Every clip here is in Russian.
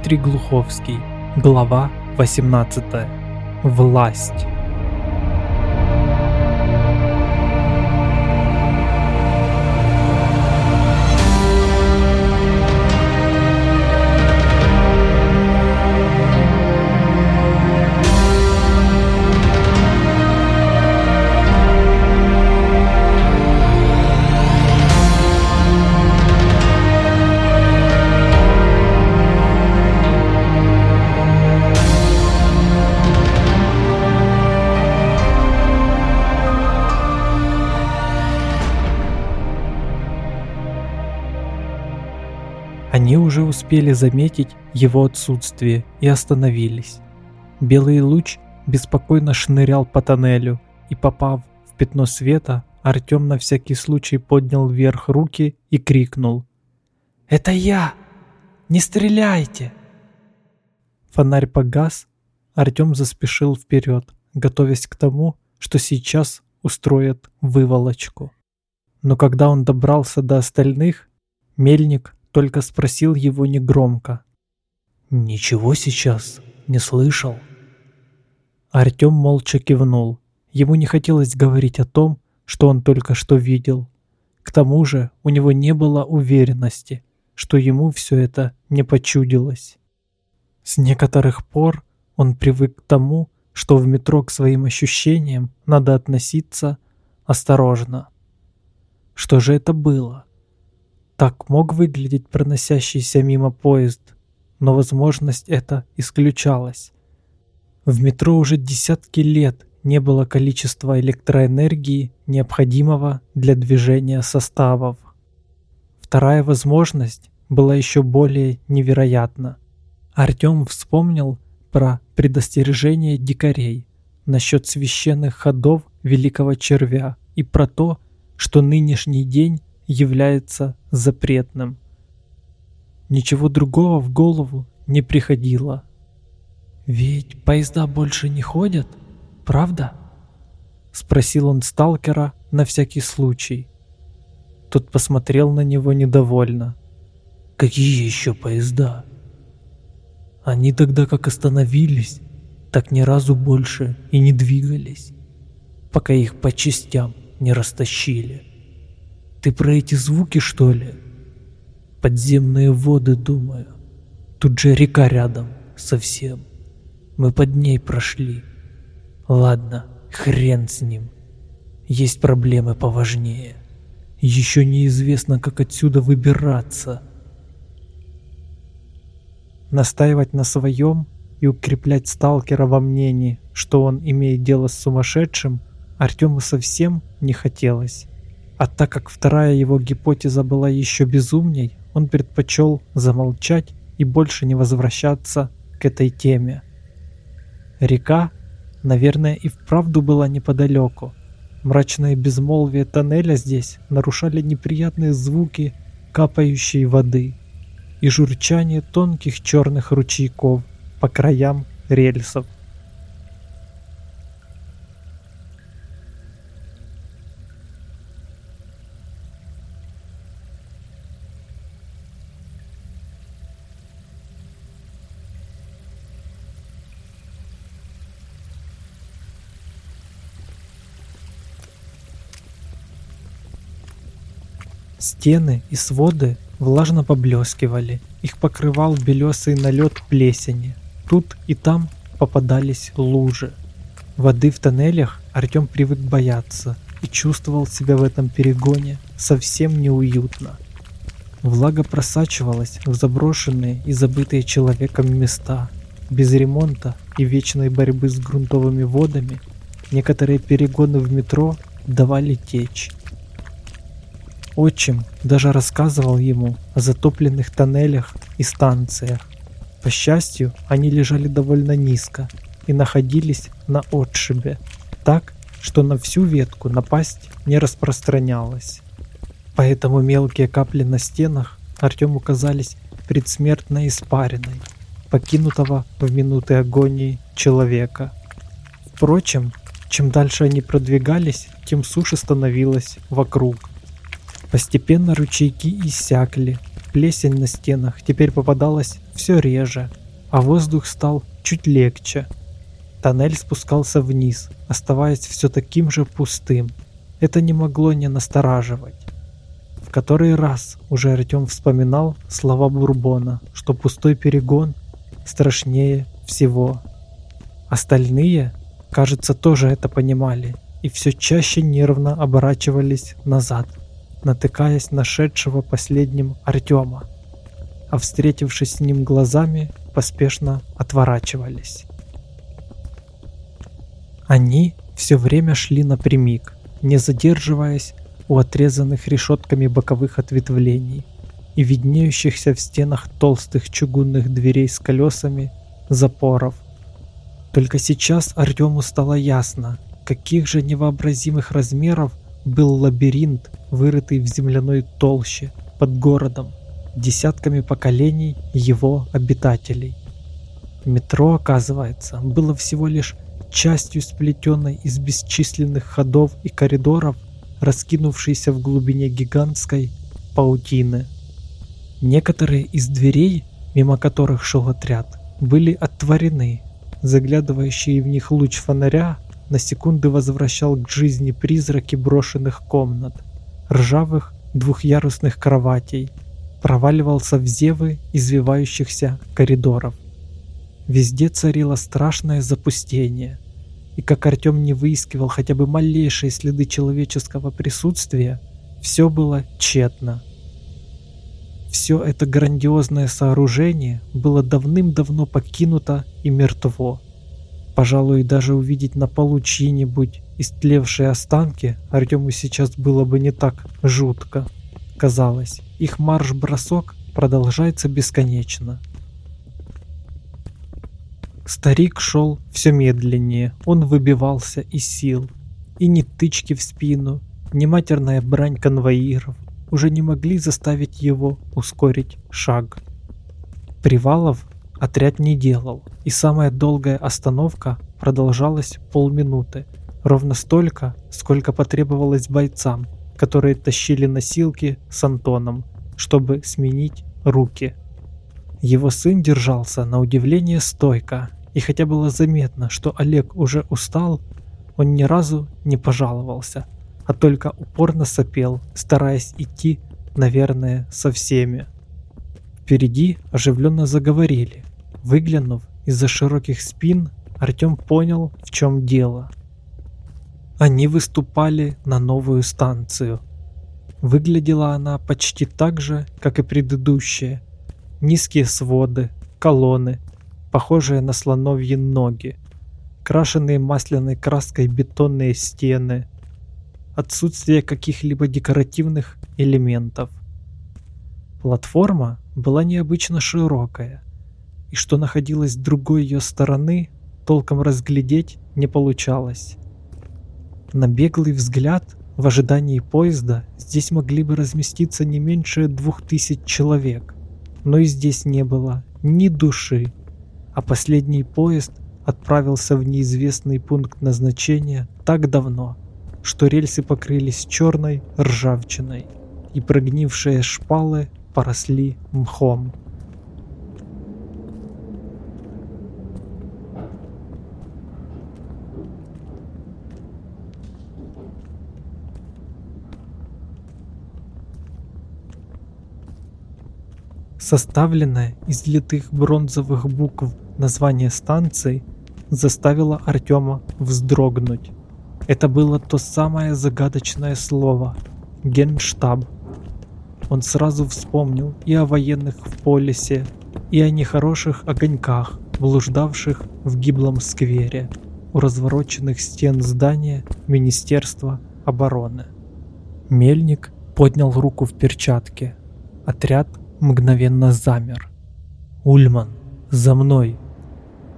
Дмитрий Глуховский. Глава 18. Власть. Успели заметить его отсутствие и остановились. Белый луч беспокойно шнырял по тоннелю, и попав в пятно света, Артем на всякий случай поднял вверх руки и крикнул. «Это я! Не стреляйте!» Фонарь погас, Артем заспешил вперед, готовясь к тому, что сейчас устроят выволочку. Но когда он добрался до остальных, Мельник только спросил его негромко. «Ничего сейчас не слышал?» Артем молча кивнул. Ему не хотелось говорить о том, что он только что видел. К тому же у него не было уверенности, что ему все это не почудилось. С некоторых пор он привык к тому, что в метро к своим ощущениям надо относиться осторожно. Что же это было? Так мог выглядеть проносящийся мимо поезд, но возможность эта исключалась. В метро уже десятки лет не было количества электроэнергии, необходимого для движения составов. Вторая возможность была еще более невероятна. Артем вспомнил про предостережение дикарей насчет священных ходов великого червя и про то, что нынешний день является запретным. Ничего другого в голову не приходило. «Ведь поезда больше не ходят, правда?» Спросил он сталкера на всякий случай. Тот посмотрел на него недовольно. «Какие еще поезда?» Они тогда как остановились, так ни разу больше и не двигались, пока их по частям не растащили. Ты про эти звуки, что ли? Подземные воды, думаю. Тут же река рядом, совсем. Мы под ней прошли. Ладно, хрен с ним. Есть проблемы поважнее. Еще неизвестно, как отсюда выбираться. Настаивать на своем и укреплять сталкера во мнении, что он имеет дело с сумасшедшим, Артему совсем не хотелось. А так как вторая его гипотеза была еще безумней, он предпочел замолчать и больше не возвращаться к этой теме. Река, наверное, и вправду была неподалеку. Мрачное безмолвие тоннеля здесь нарушали неприятные звуки капающей воды и журчание тонких черных ручейков по краям рельсов. Стены и своды влажно поблескивали, их покрывал белесый налет плесени. Тут и там попадались лужи. Воды в тоннелях Артем привык бояться и чувствовал себя в этом перегоне совсем неуютно. Влага просачивалась в заброшенные и забытые человеком места. Без ремонта и вечной борьбы с грунтовыми водами некоторые перегоны в метро давали течь. Отчим даже рассказывал ему о затопленных тоннелях и станциях. По счастью, они лежали довольно низко и находились на отшибе, так, что на всю ветку напасть не распространялась. Поэтому мелкие капли на стенах Артему казались предсмертной испариной, покинутого в минуты агонии человека. Впрочем, чем дальше они продвигались, тем суше становилось вокруг. Постепенно ручейки иссякли, Плесень на стенах теперь попадалась все реже, а воздух стал чуть легче. Тоннель спускался вниз, оставаясь все таким же пустым. Это не могло не настораживать. В который раз уже Артем вспоминал слова Бурбона, что пустой перегон страшнее всего. Остальные, кажется, тоже это понимали и все чаще нервно оборачивались назад, натыкаясь на шедшего последним Артема, а встретившись с ним глазами, поспешно отворачивались. Они все время шли напрямик, не задерживаясь у отрезанных решетками боковых ответвлений и виднеющихся в стенах толстых чугунных дверей с колесами запоров. Только сейчас Артему стало ясно, каких же невообразимых размеров был лабиринт, вырытый в земляной толще под городом, десятками поколений его обитателей. Метро, оказывается, было всего лишь частью сплетенной из бесчисленных ходов и коридоров, раскинувшейся в глубине гигантской паутины. Некоторые из дверей, мимо которых шел отряд, были оттворены. Заглядывающий в них луч фонаря на секунды возвращал к жизни призраки брошенных комнат, ржавых двухъярусных кроватей, проваливался в зевы извивающихся коридоров. Везде царило страшное запустение, и как Артем не выискивал хотя бы малейшие следы человеческого присутствия, все было тщетно. Все это грандиозное сооружение было давным-давно покинуто и мертво. Пожалуй, даже увидеть на полу чьи-нибудь истлевшие останки Артему сейчас было бы не так жутко. Казалось, их марш-бросок продолжается бесконечно. Старик шел все медленнее, он выбивался из сил. И ни тычки в спину, ни матерная брань конвоиров уже не могли заставить его ускорить шаг. Привалов отряд не делал, и самая долгая остановка продолжалась полминуты, ровно столько, сколько потребовалось бойцам, которые тащили носилки с Антоном, чтобы сменить руки. Его сын держался на удивление стойко, и хотя было заметно, что Олег уже устал, он ни разу не пожаловался, а только упорно сопел, стараясь идти, наверное, со всеми. Впереди оживленно заговорили. Выглянув из-за широких спин, Артем понял, в чем дело. Они выступали на новую станцию. Выглядела она почти так же, как и предыдущая. Низкие своды, колонны, похожие на слоновьи ноги, крашенные масляной краской бетонные стены, отсутствие каких-либо декоративных элементов. Платформа была необычно широкая, и что находилось с другой ее стороны, толком разглядеть не получалось. На беглый взгляд, в ожидании поезда, здесь могли бы разместиться не меньше двух тысяч человек, но и здесь не было ни души а последний поезд отправился в неизвестный пункт назначения так давно, что рельсы покрылись черной ржавчиной, и прогнившие шпалы поросли мхом. Составленное из литых бронзовых букв название станции заставило Артема вздрогнуть. Это было то самое загадочное слово «Генштаб». Он сразу вспомнил и о военных в полисе, и о нехороших огоньках, блуждавших в гиблом сквере у развороченных стен здания Министерства обороны. Мельник поднял руку в перчатке. Отряд мгновенно замер. «Ульман, за мной!»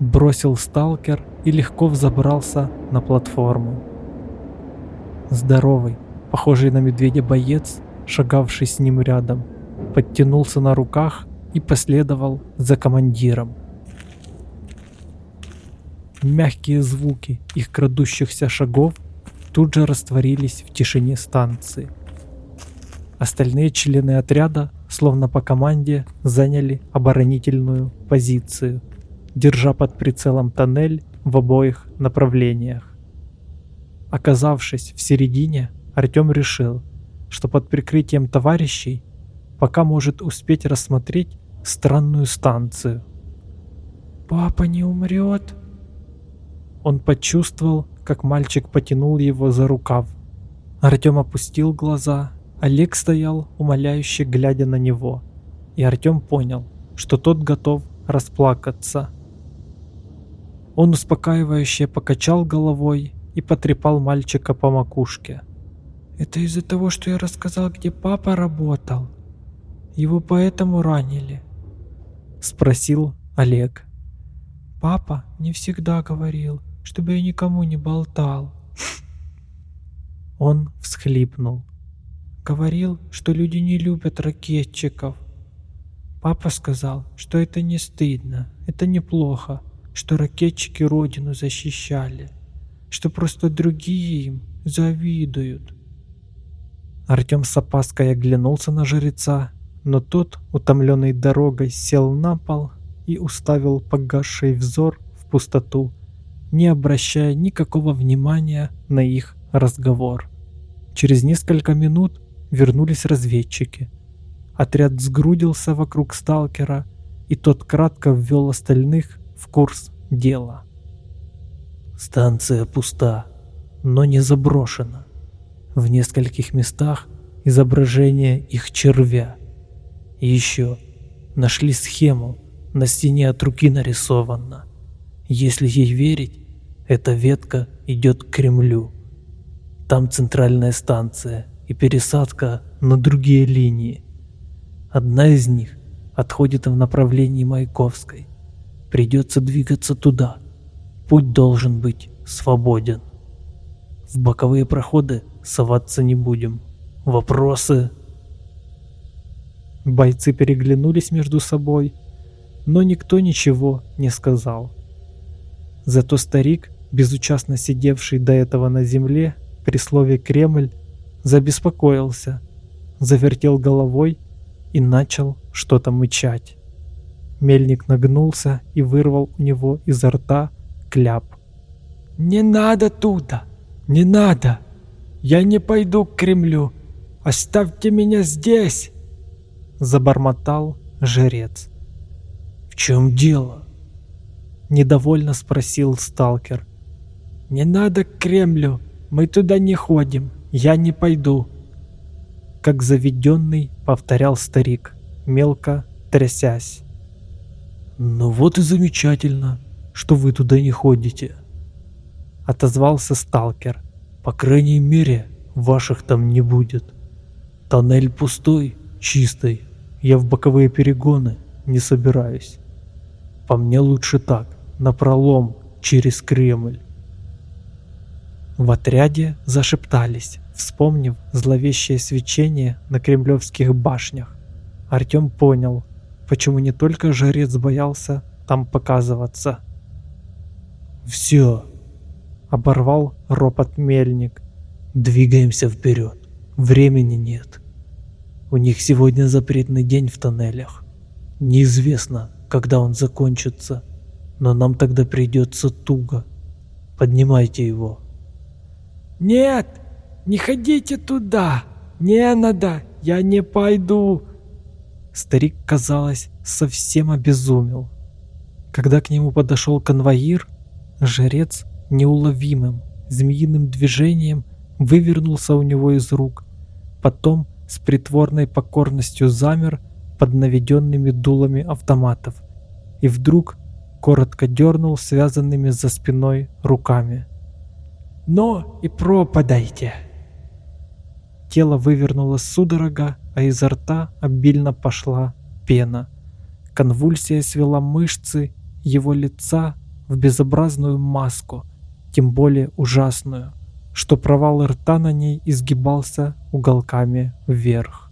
Бросил сталкер и легко взобрался на платформу. Здоровый, похожий на медведя боец, шагавший с ним рядом, подтянулся на руках и последовал за командиром. Мягкие звуки их крадущихся шагов тут же растворились в тишине станции. Остальные члены отряда словно по команде, заняли оборонительную позицию, держа под прицелом тоннель в обоих направлениях. Оказавшись в середине, Артем решил, что под прикрытием товарищей пока может успеть рассмотреть странную станцию. «Папа не умрет?» Он почувствовал, как мальчик потянул его за рукав. Артем опустил глаза. Олег стоял, умоляюще глядя на него. И Артем понял, что тот готов расплакаться. Он успокаивающе покачал головой и потрепал мальчика по макушке. «Это из-за того, что я рассказал, где папа работал. Его поэтому ранили?» Спросил Олег. «Папа не всегда говорил, чтобы я никому не болтал». Он всхлипнул. Говорил, что люди не любят ракетчиков. Папа сказал, что это не стыдно, это неплохо, что ракетчики родину защищали, что просто другие им завидуют. Артем с опаской оглянулся на жреца, но тот, утомленный дорогой, сел на пол и уставил погасший взор в пустоту, не обращая никакого внимания на их разговор. Через несколько минут вернулись разведчики. Отряд сгрудился вокруг сталкера, и тот кратко ввел остальных в курс дела. Станция пуста, но не заброшена. В нескольких местах изображение их червя. Еще нашли схему, на стене от руки нарисована. Если ей верить, эта ветка идет к Кремлю. Там центральная станция и пересадка на другие линии. Одна из них отходит в направлении Маяковской. Придется двигаться туда. Путь должен быть свободен. В боковые проходы соваться не будем. Вопросы? Бойцы переглянулись между собой, но никто ничего не сказал. Зато старик, безучастно сидевший до этого на земле, при слове «Кремль», забеспокоился, завертел головой и начал что-то мычать. Мельник нагнулся и вырвал у него изо рта кляп. «Не надо туда! Не надо! Я не пойду к Кремлю! Оставьте меня здесь!» Забормотал жрец. «В чем дело?» Недовольно спросил сталкер. «Не надо к Кремлю! Мы туда не ходим! Я не пойду!» Как заведенный повторял старик, мелко трясясь. «Ну вот и замечательно, что вы туда не ходите», — отозвался сталкер. «По крайней мере, ваших там не будет. Тоннель пустой, чистый. Я в боковые перегоны не собираюсь. По мне лучше так, напролом, через Кремль». В отряде зашептались, вспомнив зловещее свечение на кремлевских башнях. Артем понял, почему не только жрец боялся там показываться. «Все!» — оборвал ропот мельник. «Двигаемся вперед. Времени нет. У них сегодня запретный день в тоннелях. Неизвестно, когда он закончится, но нам тогда придется туго. Поднимайте его». «Нет, не ходите туда! Не надо, я не пойду!» Старик, казалось, совсем обезумел. Когда к нему подошел конвоир, жрец неуловимым, змеиным движением вывернулся у него из рук. Потом с притворной покорностью замер под наведенными дулами автоматов и вдруг коротко дернул связанными за спиной руками. «Но и пропадайте!» Тело вывернулось судорога, а изо рта обильно пошла пена. Конвульсия свела мышцы его лица в безобразную маску, тем более ужасную, что провал рта на ней изгибался уголками вверх.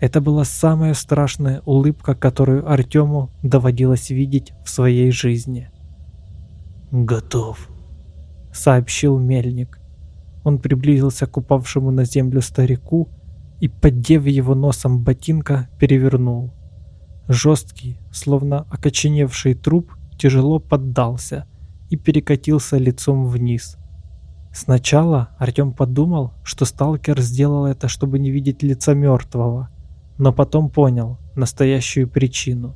Это была самая страшная улыбка, которую Артему доводилось видеть в своей жизни. «Готов», — сообщил мельник. Он приблизился к упавшему на землю старику и, поддев его носом ботинка, перевернул. Жесткий, словно окоченевший труп, тяжело поддался и перекатился лицом вниз. Сначала Артем подумал, что сталкер сделал это, чтобы не видеть лица мертвого, но потом понял настоящую причину.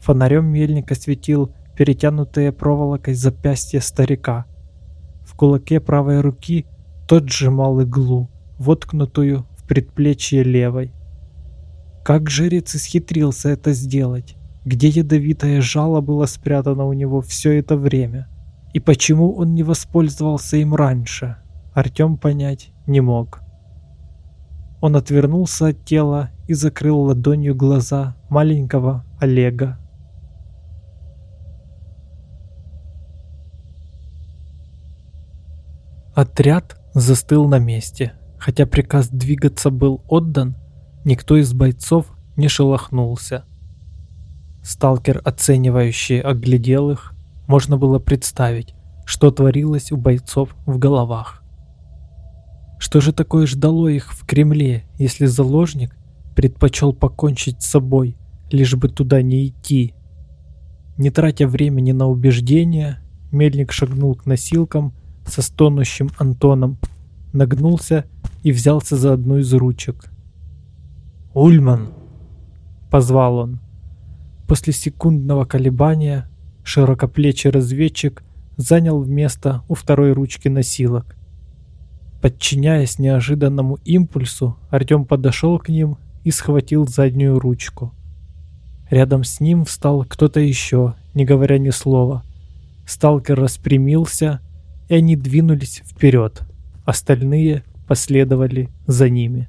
Фонарем мельник осветил перетянутые проволокой запястье старика. Кулаке правой руки тот сжимал иглу, воткнутую в предплечье левой. Как жрец исхитрился это сделать? Где ядовитое жало было спрятано у него все это время? И почему он не воспользовался им раньше, Артем понять не мог. Он отвернулся от тела и закрыл ладонью глаза маленького Олега. Отряд застыл на месте. Хотя приказ двигаться был отдан, никто из бойцов не шелохнулся. Сталкер, оценивающий, оглядел их, можно было представить, что творилось у бойцов в головах. Что же такое ждало их в Кремле, если заложник предпочел покончить с собой, лишь бы туда не идти? Не тратя времени на убеждения, Мельник шагнул к носилкам со стонущим Антоном, нагнулся и взялся за одну из ручек. «Ульман!» — позвал он. После секундного колебания Широкоплечий разведчик занял место у второй ручки носилок. Подчиняясь неожиданному импульсу, Артем подошел к ним и схватил заднюю ручку. Рядом с ним встал кто-то еще, не говоря ни слова. Сталкер распрямился, и они двинулись вперед. Остальные последовали за ними.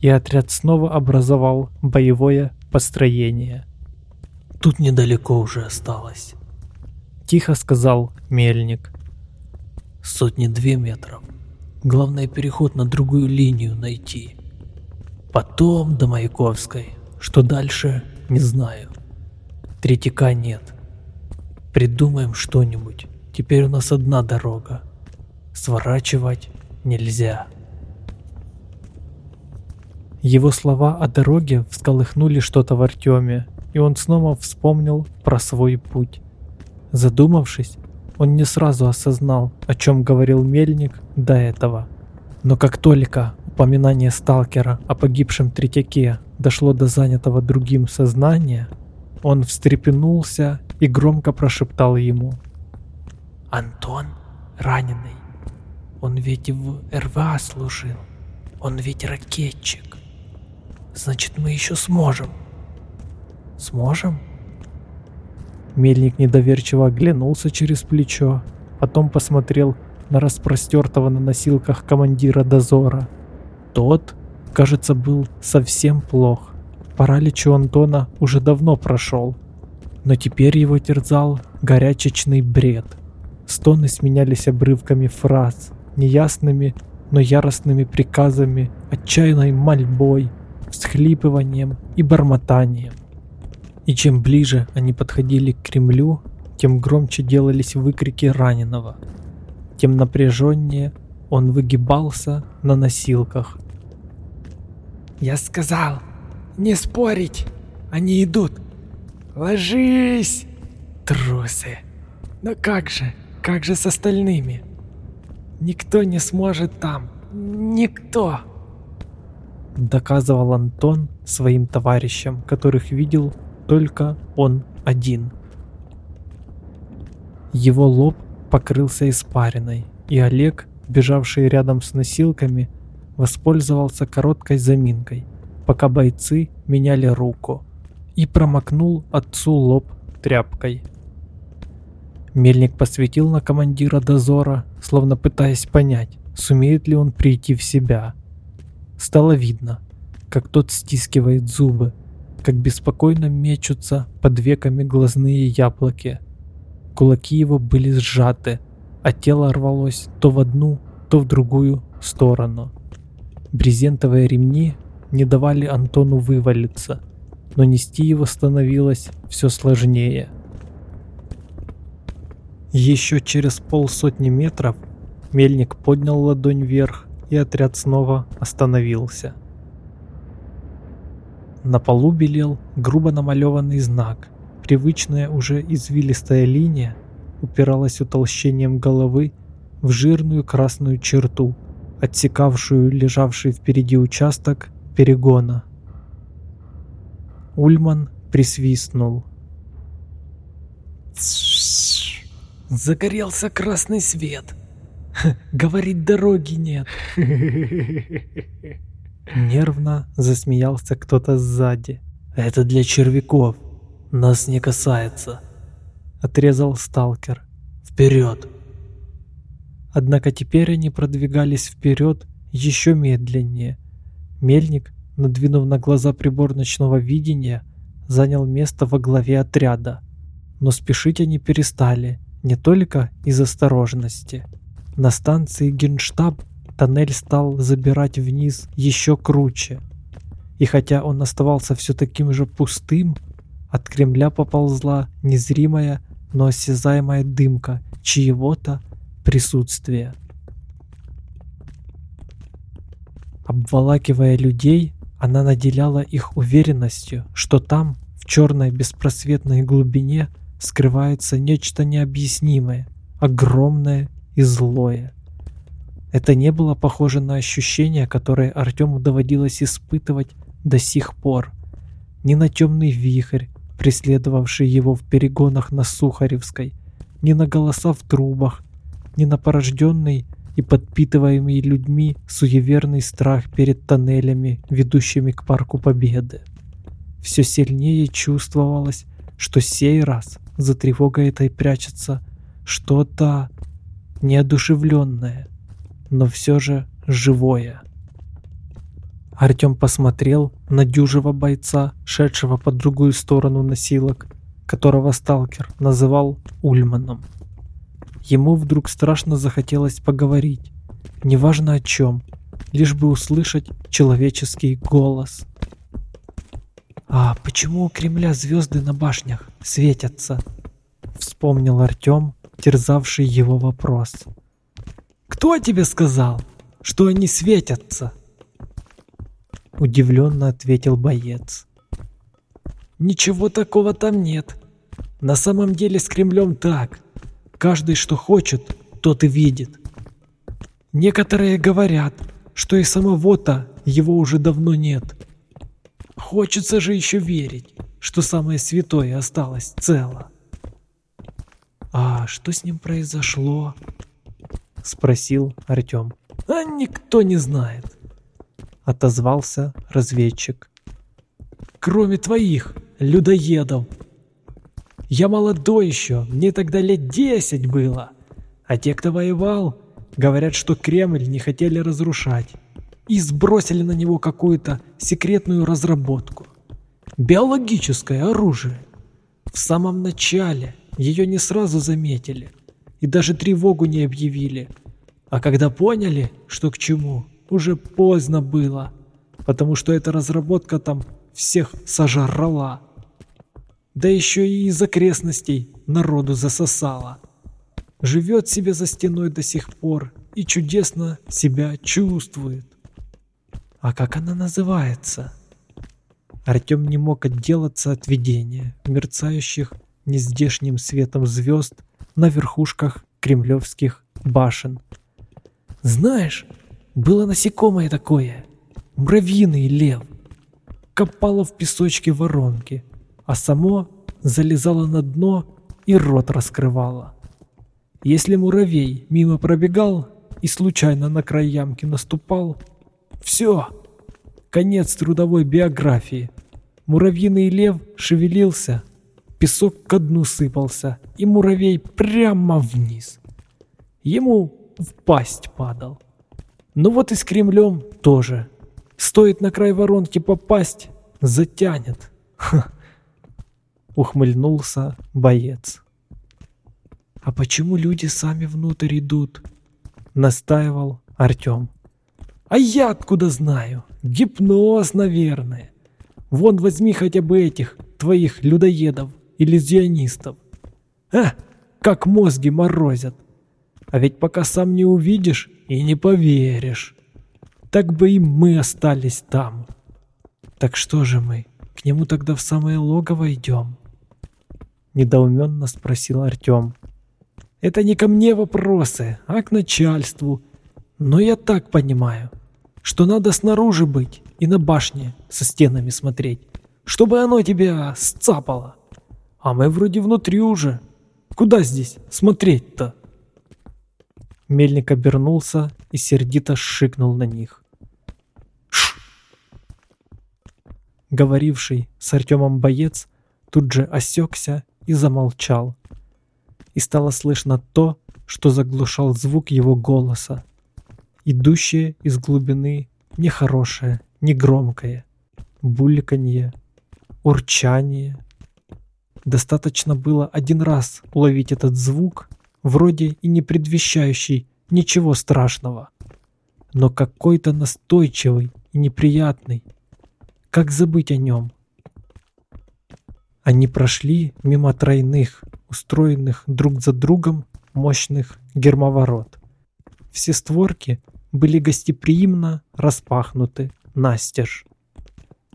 И отряд снова образовал боевое построение. Тут недалеко уже осталось тихо сказал мельник. Сотни-две метров. Главное переход на другую линию найти. Потом до Маяковской. Что дальше, не знаю. Третьяка нет. Придумаем что-нибудь. Теперь у нас одна дорога. Сворачивать нельзя. Его слова о дороге всколыхнули что-то в Артеме, и он снова вспомнил про свой путь. Задумавшись, он не сразу осознал, о чем говорил Мельник до этого. Но как только упоминание сталкера о погибшем Третьяке дошло до занятого другим сознания, он встрепенулся и громко прошептал ему. «Антон раненый. Он ведь в РВА служил. Он ведь ракетчик. Значит, мы еще сможем». «Сможем?» Мельник недоверчиво оглянулся через плечо, потом посмотрел на распростертого на носилках командира дозора. Тот, кажется, был совсем плох. Паралич у Антона уже давно прошел, но теперь его терзал горячечный бред. Стоны сменялись обрывками фраз, неясными, но яростными приказами, отчаянной мольбой, всхлипыванием и бормотанием. И чем ближе они подходили к Кремлю, тем громче делались выкрики раненого, тем напряженнее он выгибался на носилках. «Я сказал, не спорить! Они идут! Ложись! Трусы! Но как же, как же с остальными? Никто не сможет там! Никто!» Доказывал Антон своим товарищам, которых видел только он один. Его лоб покрылся испариной, и Олег, бежавший рядом с носилками, воспользовался короткой заминкой, пока бойцы меняли руку, и промокнул отцу лоб тряпкой. Мельник посветил на командира дозора, словно пытаясь понять, сумеет ли он прийти в себя. Стало видно, как тот стискивает зубы, как беспокойно мечутся под веками глазные яблоки. Кулаки его были сжаты, а тело рвалось то в одну, то в другую сторону. Брезентовые ремни не давали Антону вывалиться, но нести его становилось все сложнее. Еще через полсотни метров мельник поднял ладонь вверх, и отряд снова остановился. На полу белел грубо намалеванный знак. Привычная уже извилистая линия упиралась утолщением головы в жирную красную черту, отсекавшую лежавший впереди участок перегона. Ульман присвистнул. Загорелся красный свет. Говорит, дороги нет. Нервно засмеялся кто-то сзади. Это для червяков. Нас не касается. Отрезал сталкер. Вперед! Однако теперь они продвигались вперед еще медленнее. Мельник, надвинув на глаза прибор ночного видения, занял место во главе отряда. Но спешить они перестали, не только из осторожности. На станции Генштаб тоннель стал забирать вниз еще круче. И хотя он оставался все таким же пустым, от Кремля поползла незримая, но осязаемая дымка чьего-то присутствия. Обволакивая людей, она наделяла их уверенностью, что там, в черной беспросветной глубине, скрывается нечто необъяснимое, огромное и злое. Это не было похоже на ощущения, которые Артему доводилось испытывать до сих пор. Ни на темный вихрь, преследовавший его в перегонах на Сухаревской, ни на голоса в трубах, ни на порожденный и подпитываемый людьми суеверный страх перед тоннелями, ведущими к Парку Победы. Все сильнее чувствовалось, что сей раз за тревогой этой прячется что-то неодушевленное, но все же живое. Артем посмотрел на дюжего бойца, шедшего по другую сторону носилок, которого сталкер называл Ульманом. Ему вдруг страшно захотелось поговорить, неважно о чем, лишь бы услышать человеческий голос. «А почему у Кремля звезды на башнях светятся?» Вспомнил Артем, терзавший его вопрос. «Кто тебе сказал, что они светятся?» Удивленно ответил боец. «Ничего такого там нет. На самом деле с Кремлем так. Каждый, что хочет, тот и видит. Некоторые говорят, что и самого-то его уже давно нет. Хочется же еще верить, что самое святое осталось цело. «А что с ним произошло?» — спросил Артем. «А никто не знает», — отозвался разведчик. «Кроме твоих, людоедов. Я молодой еще, мне тогда лет десять было. А те, кто воевал, говорят, что Кремль не хотели разрушать и сбросили на него какую-то секретную разработку. Биологическое оружие. В самом начале ее не сразу заметили и даже тревогу не объявили. А когда поняли, что к чему, уже поздно было, потому что эта разработка там всех сожрала. Да еще и из окрестностей народу засосала. Живет себе за стеной до сих пор и чудесно себя чувствует. А как она называется? Артем не мог отделаться от видения, мерцающих нездешним светом звезд на верхушках кремлевских башен. Знаешь, было насекомое такое, муравьиный лев. Копало в песочке воронки, а само залезало на дно и рот раскрывало. Если муравей мимо пробегал и случайно на край ямки наступал, все, конец трудовой биографии. Муравьиный лев шевелился, песок ко дну сыпался, и муравей прямо вниз. Ему в пасть падал. Ну вот и с Кремлем тоже. Стоит на край воронки попасть, затянет. Ха. Ухмыльнулся боец. А почему люди сами внутрь идут? Настаивал Артем. А я откуда знаю? Гипноз, наверное. Вон возьми хотя бы этих твоих людоедов иллюзионистов. А, как мозги морозят. А ведь пока сам не увидишь и не поверишь. Так бы и мы остались там. Так что же мы, к нему тогда в самое логово идем?» Недоуменно спросил Артем. «Это не ко мне вопросы, а к начальству. Но я так понимаю, что надо снаружи быть и на башне со стенами смотреть, чтобы оно тебя сцапало. А мы вроде внутри уже. Куда здесь смотреть-то?» Мельник обернулся и сердито шикнул на них. Ш! Говоривший с Артемом боец тут же осекся и замолчал. И стало слышно то, что заглушал звук его голоса, идущее из глубины нехорошее, негромкое, бульканье, урчание. Достаточно было один раз уловить этот звук, вроде и не предвещающий ничего страшного, но какой-то настойчивый и неприятный. Как забыть о нем? Они прошли мимо тройных, устроенных друг за другом мощных гермоворот. Все створки были гостеприимно распахнуты настежь,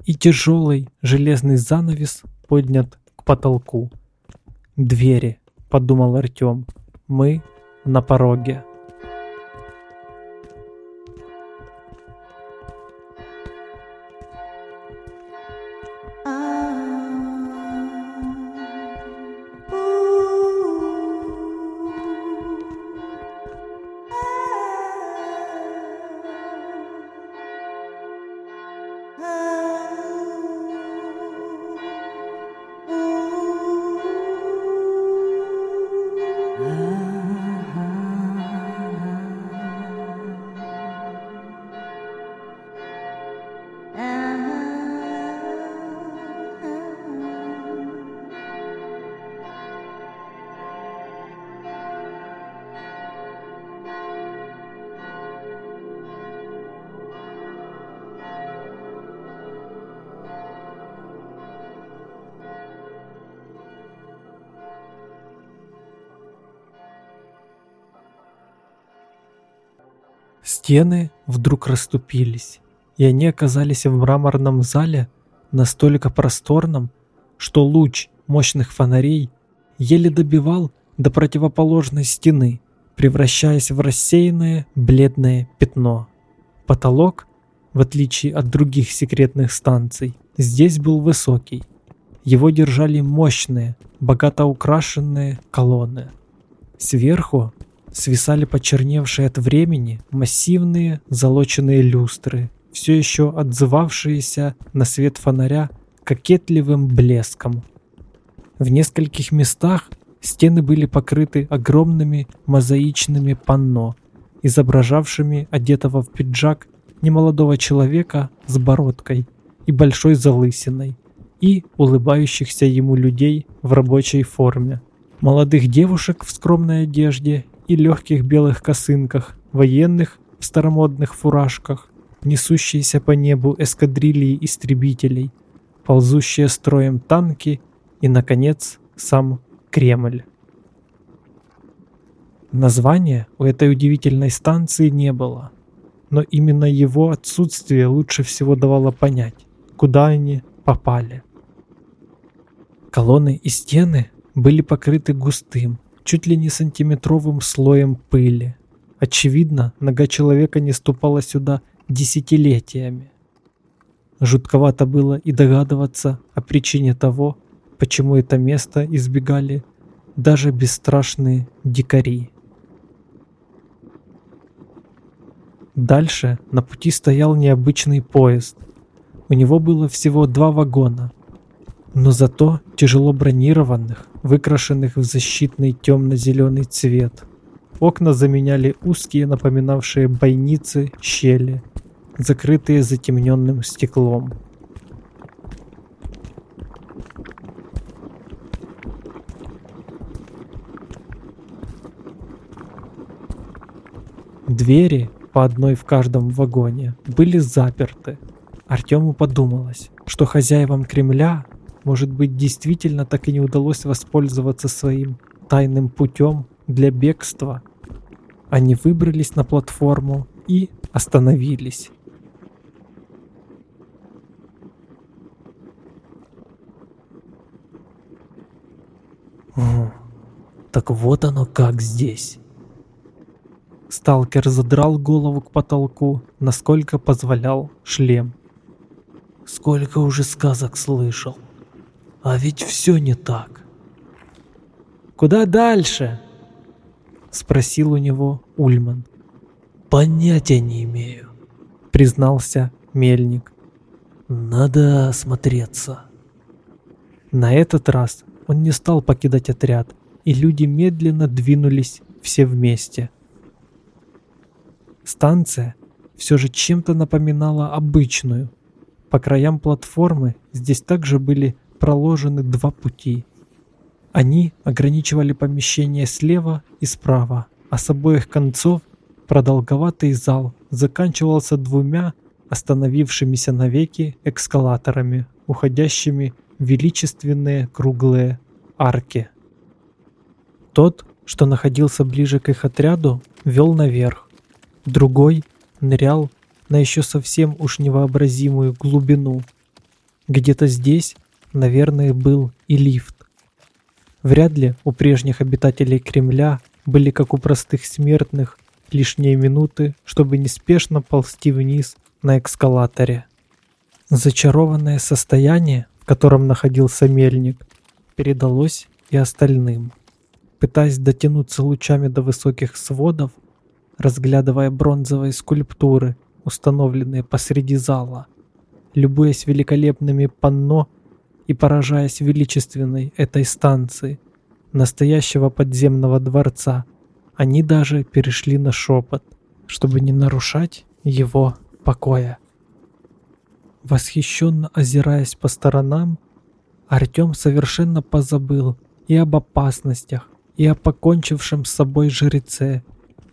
и тяжелый железный занавес поднят к потолку. «Двери», — подумал Артем, — «мы на пороге». Стены вдруг расступились, и они оказались в мраморном зале настолько просторном, что луч мощных фонарей еле добивал до противоположной стены, превращаясь в рассеянное бледное пятно. Потолок, в отличие от других секретных станций, здесь был высокий. Его держали мощные, богато украшенные колонны. Сверху свисали почерневшие от времени массивные залоченные люстры, все еще отзывавшиеся на свет фонаря кокетливым блеском. В нескольких местах стены были покрыты огромными мозаичными панно, изображавшими одетого в пиджак немолодого человека с бородкой и большой залысиной, и улыбающихся ему людей в рабочей форме. Молодых девушек в скромной одежде и легких белых косынках, военных в старомодных фуражках, несущиеся по небу эскадрильи истребителей, ползущие строем танки и, наконец, сам Кремль. Названия у этой удивительной станции не было, но именно его отсутствие лучше всего давало понять, куда они попали. Колонны и стены были покрыты густым, чуть ли не сантиметровым слоем пыли. Очевидно, нога человека не ступала сюда десятилетиями. Жутковато было и догадываться о причине того, почему это место избегали даже бесстрашные дикари. Дальше на пути стоял необычный поезд. У него было всего два вагона, но зато тяжело бронированных, выкрашенных в защитный темно-зеленый цвет. Окна заменяли узкие, напоминавшие бойницы, щели, закрытые затемненным стеклом. Двери, по одной в каждом вагоне, были заперты. Артему подумалось, что хозяевам Кремля может быть, действительно так и не удалось воспользоваться своим тайным путем для бегства? Они выбрались на платформу и остановились. Так вот оно как здесь. Сталкер задрал голову к потолку, насколько позволял шлем. Сколько уже сказок слышал. А ведь все не так. «Куда дальше?» — спросил у него Ульман. «Понятия не имею», — признался Мельник. «Надо осмотреться». На этот раз он не стал покидать отряд, и люди медленно двинулись все вместе. Станция все же чем-то напоминала обычную. По краям платформы здесь также были проложены два пути. Они ограничивали помещение слева и справа, а с обоих концов продолговатый зал заканчивался двумя остановившимися навеки эскалаторами, уходящими в величественные круглые арки. Тот, что находился ближе к их отряду, вел наверх. Другой нырял на еще совсем уж невообразимую глубину. Где-то здесь, наверное, был и лифт. Вряд ли у прежних обитателей Кремля были, как у простых смертных, лишние минуты, чтобы неспешно ползти вниз на эскалаторе. Зачарованное состояние, в котором находился мельник, передалось и остальным. Пытаясь дотянуться лучами до высоких сводов, разглядывая бронзовые скульптуры, установленные посреди зала, любуясь великолепными панно и поражаясь величественной этой станции, настоящего подземного дворца, они даже перешли на шепот, чтобы не нарушать его покоя. Восхищенно озираясь по сторонам, Артем совершенно позабыл и об опасностях, и о покончившем с собой жреце,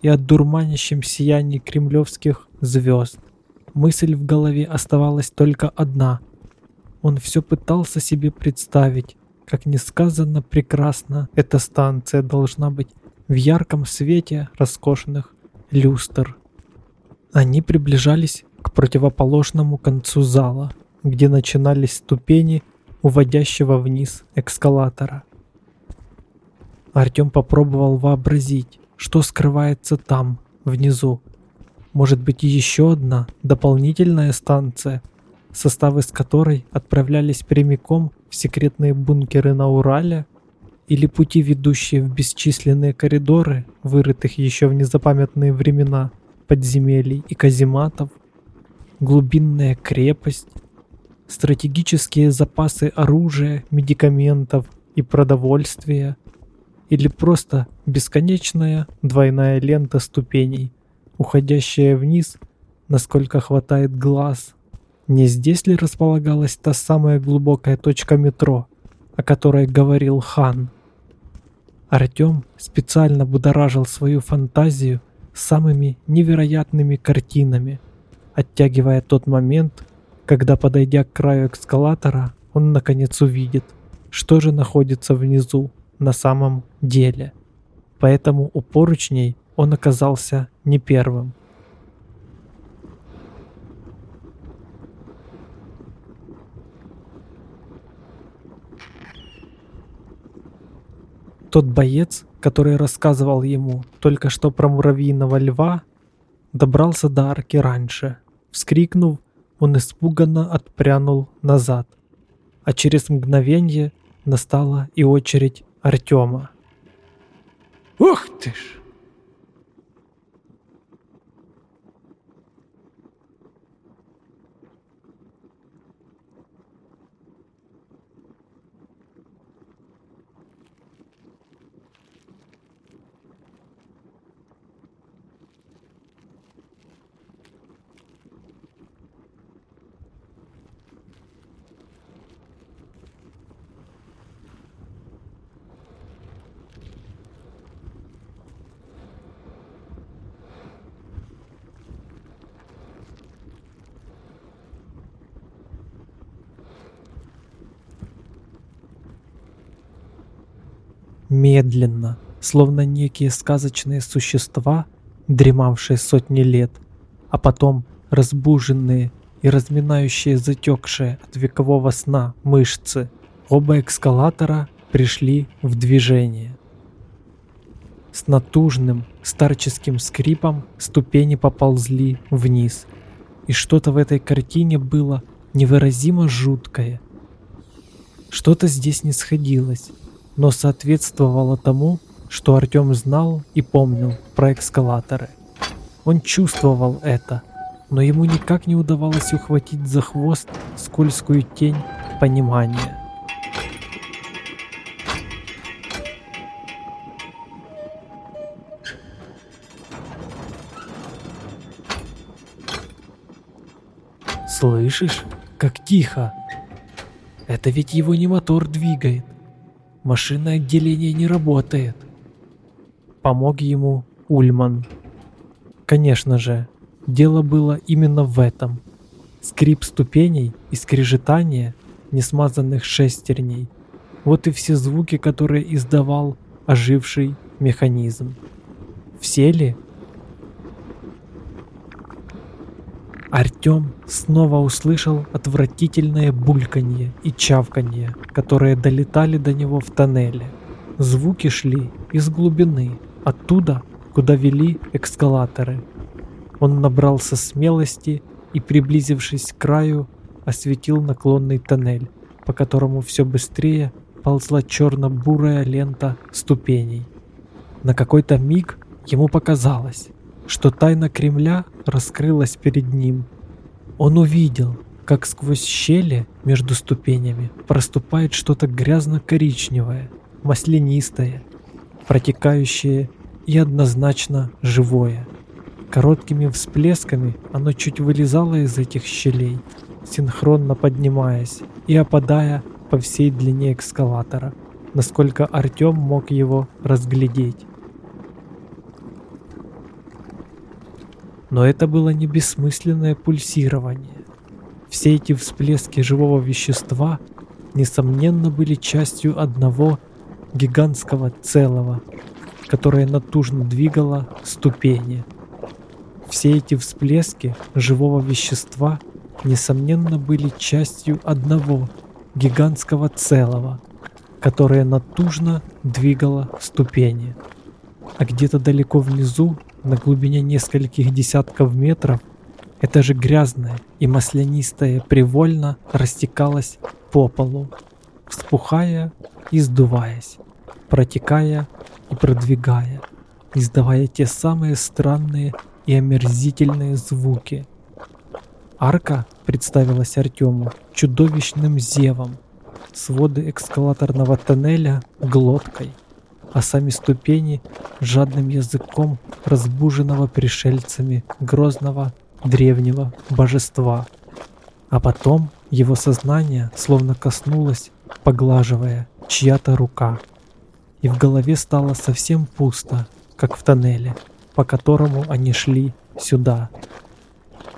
и о дурманящем сиянии кремлевских звезд. Мысль в голове оставалась только одна. Он все пытался себе представить, как несказанно прекрасна эта станция должна быть в ярком свете роскошных люстр. Они приближались к противоположному концу зала, где начинались ступени уводящего вниз эскалатора. Артем попробовал вообразить, что скрывается там, внизу. Может быть еще одна дополнительная станция, составы с которой отправлялись прямиком в секретные бункеры на Урале? Или пути, ведущие в бесчисленные коридоры, вырытых еще в незапамятные времена подземелий и казематов? Глубинная крепость? Стратегические запасы оружия, медикаментов и продовольствия? или просто бесконечная двойная лента ступеней, уходящая вниз, насколько хватает глаз. Не здесь ли располагалась та самая глубокая точка метро, о которой говорил Хан? Артём специально будоражил свою фантазию самыми невероятными картинами, оттягивая тот момент, когда, подойдя к краю эскалатора, он наконец увидит, что же находится внизу на самом деле. Поэтому у поручней он оказался не первым. Тот боец, который рассказывал ему только что про муравьиного льва, добрался до арки раньше. Вскрикнув, он испуганно отпрянул назад. А через мгновение настала и очередь Артема. «Ух ты ж!» Медленно, словно некие сказочные существа, дремавшие сотни лет, а потом разбуженные и разминающие затекшие от векового сна мышцы. Оба эскалатора пришли в движение. С натужным, старческим скрипом ступени поползли вниз. И что-то в этой картине было невыразимо жуткое. Что-то здесь не сходилось, но соответствовало тому, что Артем знал и помнил про эскалаторы. Он чувствовал это, но ему никак не удавалось ухватить за хвост скользкую тень понимания. Слышишь, как тихо? Это ведь его не мотор двигает. Машинное отделение не работает. Помог ему Ульман. Конечно же, дело было именно в этом. Скрип ступеней и скрежетание несмазанных шестерней. Вот и все звуки, которые издавал оживший механизм. Все ли Артём снова услышал отвратительное бульканье и чавканье, которые долетали до него в тоннеле. Звуки шли из глубины, оттуда, куда вели эскалаторы. Он набрался смелости и, приблизившись к краю, осветил наклонный тоннель, по которому все быстрее ползла черно-бурая лента ступеней. На какой-то миг ему показалось, что тайна Кремля раскрылась перед ним. Он увидел, как сквозь щели между ступенями проступает что-то грязно-коричневое, маслянистое, протекающее и однозначно живое. Короткими всплесками оно чуть вылезало из этих щелей, синхронно поднимаясь и опадая по всей длине эскалатора, насколько Артём мог его разглядеть. Но это было не бессмысленное пульсирование. Все эти всплески живого вещества, несомненно, были частью одного гигантского целого, которое натужно двигало ступени. Все эти всплески живого вещества, несомненно, были частью одного гигантского целого, которое натужно двигало ступени. А где-то далеко внизу на глубине нескольких десятков метров это же грязное и маслянистое привольно растекалось по полу, вспухая и сдуваясь, протекая и продвигая, издавая те самые странные и омерзительные звуки. Арка представилась Артему чудовищным зевом, своды эскалаторного тоннеля глоткой – а сами ступени жадным языком разбуженного пришельцами грозного древнего божества. А потом его сознание словно коснулось, поглаживая чья-то рука. И в голове стало совсем пусто, как в тоннеле, по которому они шли сюда.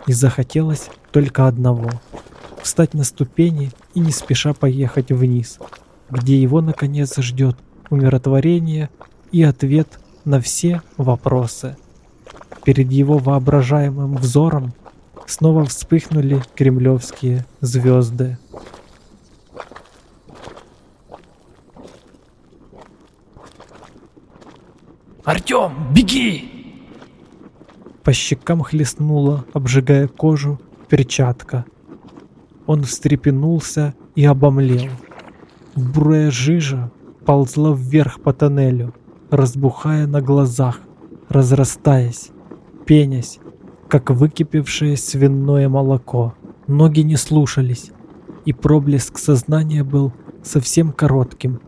И захотелось только одного — встать на ступени и не спеша поехать вниз, где его наконец ждет умиротворение и ответ на все вопросы. Перед его воображаемым взором снова вспыхнули кремлевские звезды. «Артем, беги!» По щекам хлестнула, обжигая кожу, перчатка. Он встрепенулся и обомлел. Бурая жижа ползла вверх по тоннелю, разбухая на глазах, разрастаясь, пенясь, как выкипевшее свиное молоко. Ноги не слушались, и проблеск сознания был совсем коротким.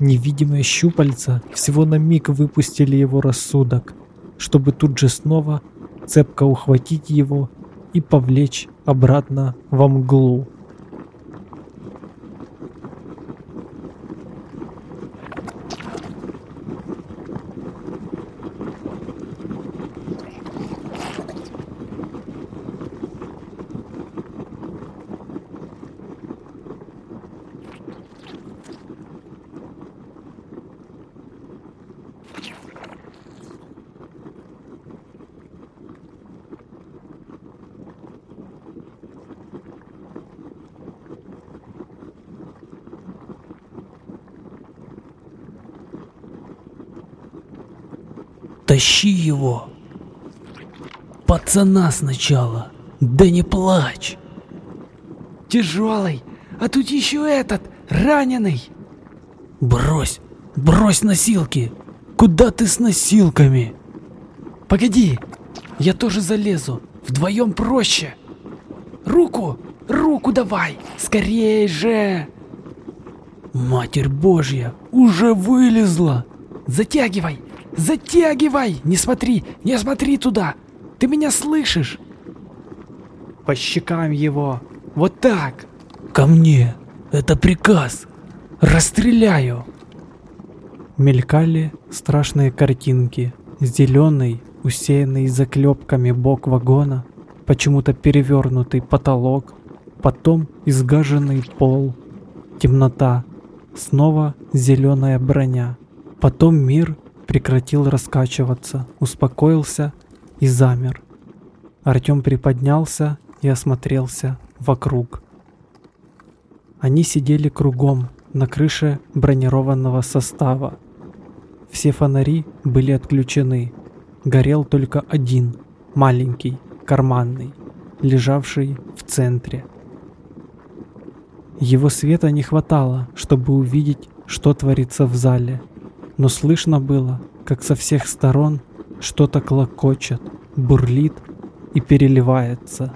Невидимые щупальца всего на миг выпустили его рассудок, чтобы тут же снова цепко ухватить его и повлечь обратно во мглу. Тащи его. Пацана сначала. Да не плачь. Тяжелый. А тут еще этот, раненый. Брось, брось носилки. Куда ты с носилками? Погоди, я тоже залезу. Вдвоем проще. Руку, руку давай, скорее же. Матерь Божья, уже вылезла. Затягивай, затягивай. Не смотри, не смотри туда. Ты меня слышишь? По щекам его. Вот так. Ко мне. Это приказ. Расстреляю. Мелькали страшные картинки. Зеленый, усеянный заклепками бок вагона, почему-то перевернутый потолок, потом изгаженный пол, темнота, снова зеленая броня. Потом мир прекратил раскачиваться, успокоился и замер. Артем приподнялся и осмотрелся вокруг. Они сидели кругом на крыше бронированного состава. Все фонари были отключены. Горел только один, маленький, карманный, лежавший в центре. Его света не хватало, чтобы увидеть, что творится в зале, но слышно было, как со всех сторон что-то клокочет, бурлит и переливается.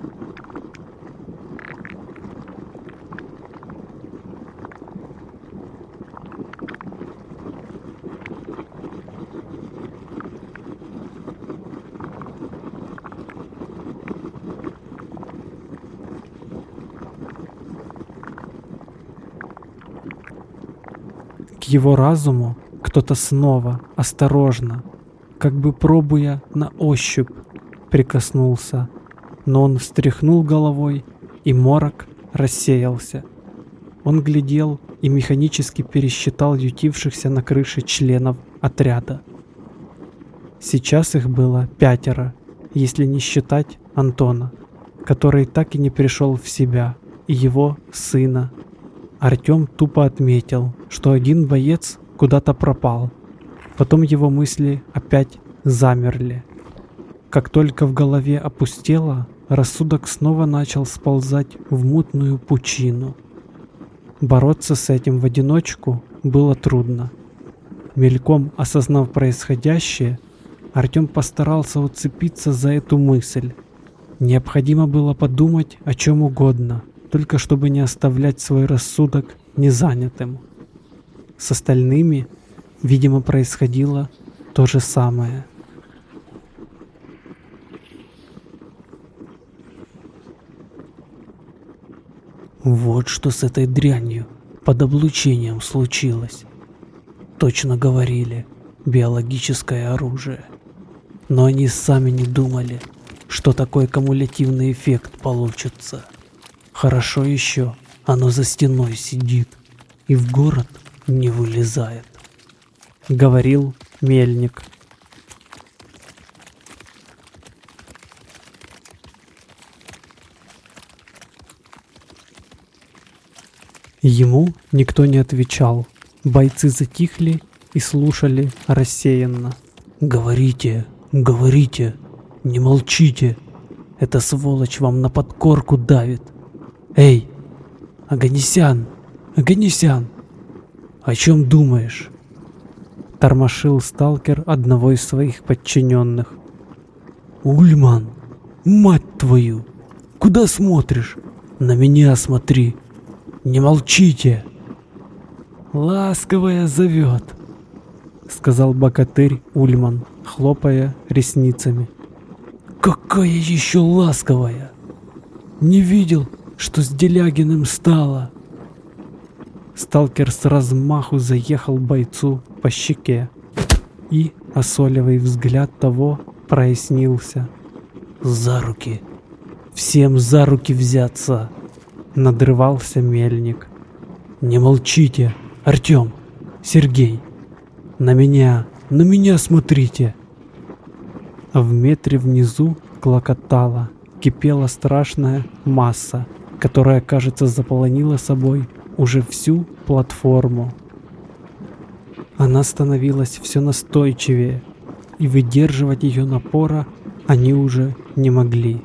Его разуму кто-то снова, осторожно, как бы пробуя на ощупь, прикоснулся, но он встряхнул головой, и морок рассеялся. Он глядел и механически пересчитал ютившихся на крыше членов отряда. Сейчас их было пятеро, если не считать Антона, который так и не пришел в себя, и его сына. Артем тупо отметил, что один боец куда-то пропал. Потом его мысли опять замерли. Как только в голове опустело, рассудок снова начал сползать в мутную пучину. Бороться с этим в одиночку было трудно. Мельком осознав происходящее, Артем постарался уцепиться за эту мысль. Необходимо было подумать о чем угодно, только чтобы не оставлять свой рассудок незанятым. С остальными, видимо, происходило то же самое. Вот что с этой дрянью под облучением случилось. Точно говорили, биологическое оружие. Но они сами не думали, что такой кумулятивный эффект получится. Хорошо еще, оно за стеной сидит и в город не вылезает. Говорил мельник. Ему никто не отвечал. Бойцы затихли и слушали рассеянно. «Говорите, говорите, не молчите. Эта сволочь вам на подкорку давит. Эй, Аганесян, Аганесян, о чем думаешь?» Тормошил сталкер одного из своих подчиненных. «Ульман, мать твою, куда смотришь? На меня смотри!» Не молчите!» «Ласковая зовет», — сказал богатырь Ульман, хлопая ресницами. «Какая еще ласковая! Не видел, что с Делягиным стало!» Сталкер с размаху заехал бойцу по щеке, и осолевый взгляд того прояснился. «За руки! Всем за руки взяться!» надрывался мельник. «Не молчите, Артем, Сергей! На меня, на меня смотрите!» В метре внизу клокотала, кипела страшная масса, которая, кажется, заполонила собой уже всю платформу. Она становилась все настойчивее, и выдерживать ее напора они уже не могли.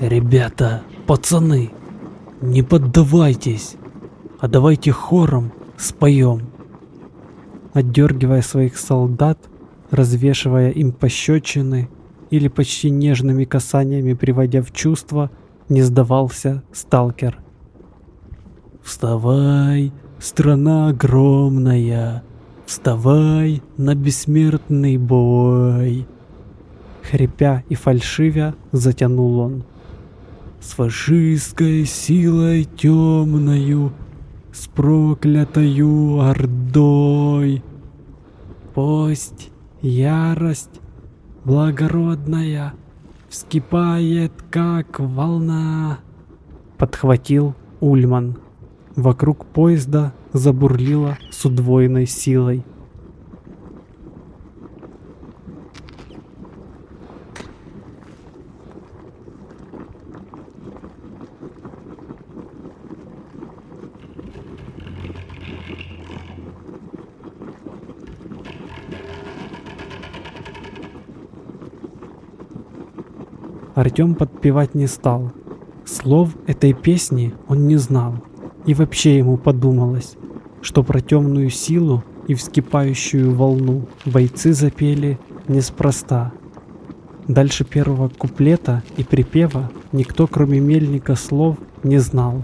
«Ребята, пацаны, не поддавайтесь, а давайте хором споем!» Отдергивая своих солдат, развешивая им пощечины или почти нежными касаниями приводя в чувство, не сдавался сталкер. «Вставай, страна огромная, вставай на бессмертный бой!» Хрипя и фальшивя, затянул он. «С фашистской силой темною, с проклятою ордой, пусть ярость благородная вскипает, как волна!» Подхватил Ульман. Вокруг поезда забурлило с удвоенной силой. Артём подпевать не стал. Слов этой песни он не знал. И вообще ему подумалось, что про темную силу и вскипающую волну бойцы запели неспроста. Дальше первого куплета и припева никто, кроме Мельника, слов не знал.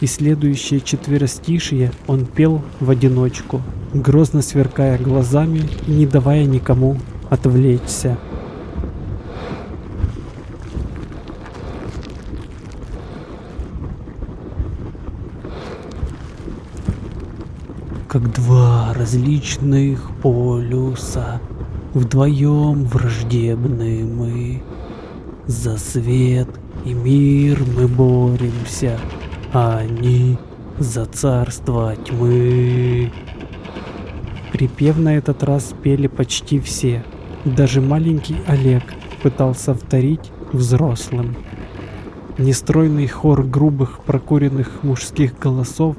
И следующее четверостишие он пел в одиночку, грозно сверкая глазами и не давая никому отвлечься. Как два различных полюса, Вдвоем враждебны мы. За свет и мир мы боремся, А они за царство тьмы. Припев на этот раз пели почти все. Даже маленький Олег пытался повторить взрослым. Нестройный хор грубых прокуренных мужских голосов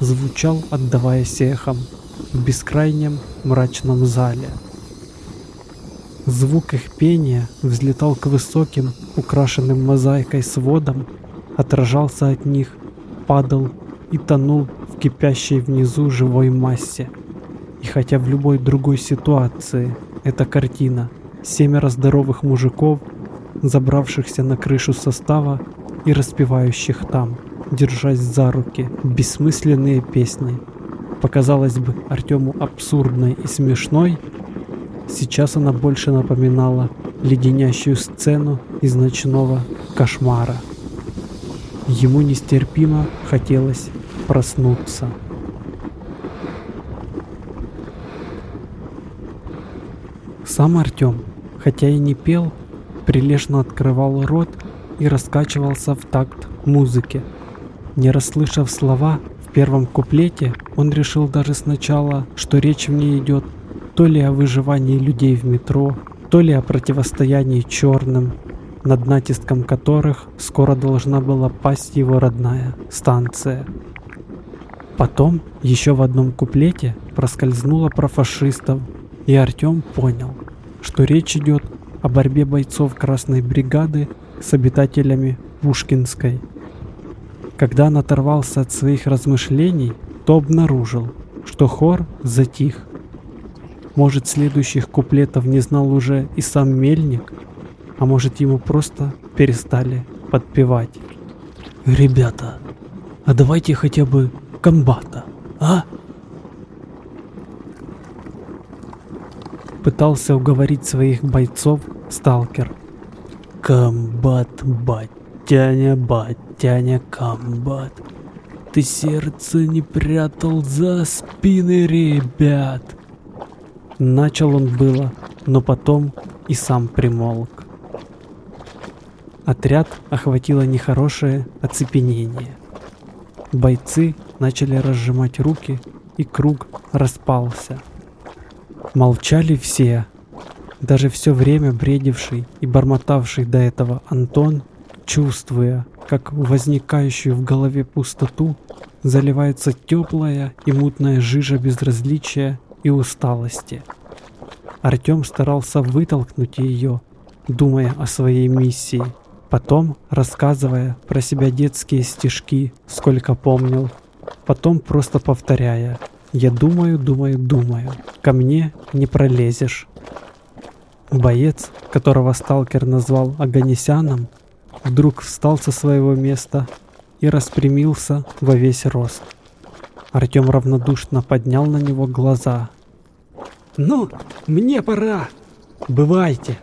звучал, отдаваясь эхом, в бескрайнем мрачном зале. Звук их пения взлетал к высоким, украшенным мозаикой сводам, отражался от них, падал и тонул в кипящей внизу живой массе. И хотя в любой другой ситуации эта картина семеро здоровых мужиков, забравшихся на крышу состава и распевающих там – держась за руки, бессмысленные песни. Показалось бы Артему абсурдной и смешной, сейчас она больше напоминала леденящую сцену из ночного кошмара. Ему нестерпимо хотелось проснуться. Сам Артем, хотя и не пел, прилежно открывал рот и раскачивался в такт музыки. Не расслышав слова в первом куплете, он решил даже сначала, что речь в ней идет то ли о выживании людей в метро, то ли о противостоянии черным, над натиском которых скоро должна была пасть его родная станция. Потом еще в одном куплете проскользнуло про фашистов, и Артем понял, что речь идет о борьбе бойцов Красной бригады с обитателями Пушкинской. Когда он оторвался от своих размышлений, то обнаружил, что хор затих. Может, следующих куплетов не знал уже и сам Мельник, а может, ему просто перестали подпевать. «Ребята, а давайте хотя бы комбата, а?» Пытался уговорить своих бойцов сталкер. «Комбат, батяня, бать!» Тяня комбат. Ты сердце не прятал за спины ребят. Начал он было, но потом и сам примолк. Отряд охватило нехорошее оцепенение. Бойцы начали разжимать руки, и круг распался. Молчали все, даже все время бредивший и бормотавший до этого Антон, чувствуя, как возникающую в голове пустоту заливается теплая и мутная жижа безразличия и усталости. Артем старался вытолкнуть ее, думая о своей миссии. Потом рассказывая про себя детские стишки, сколько помнил. Потом просто повторяя «Я думаю, думаю, думаю, ко мне не пролезешь». Боец, которого сталкер назвал Аганесяном, вдруг встал со своего места и распрямился во весь рост. Артем равнодушно поднял на него глаза. «Ну, мне пора! Бывайте!»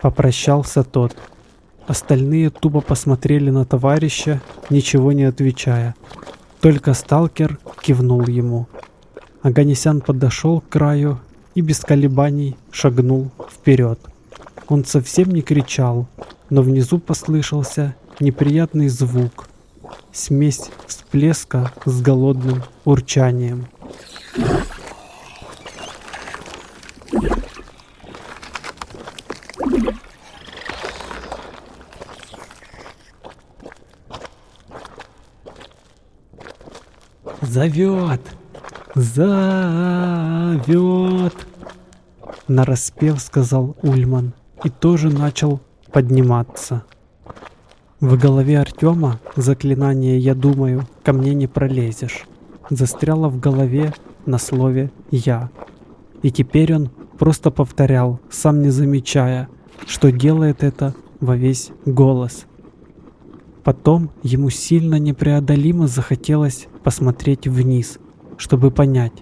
Попрощался тот. Остальные тупо посмотрели на товарища, ничего не отвечая. Только сталкер кивнул ему. Аганесян подошел к краю и без колебаний шагнул вперед. Он совсем не кричал, но внизу послышался неприятный звук. Смесь всплеска с голодным урчанием. Зовет! Зовет! Нараспев сказал Ульман и тоже начал подниматься. В голове Артема заклинание «Я думаю, ко мне не пролезешь» застряло в голове на слове «Я». И теперь он просто повторял, сам не замечая, что делает это во весь голос. Потом ему сильно непреодолимо захотелось посмотреть вниз, чтобы понять,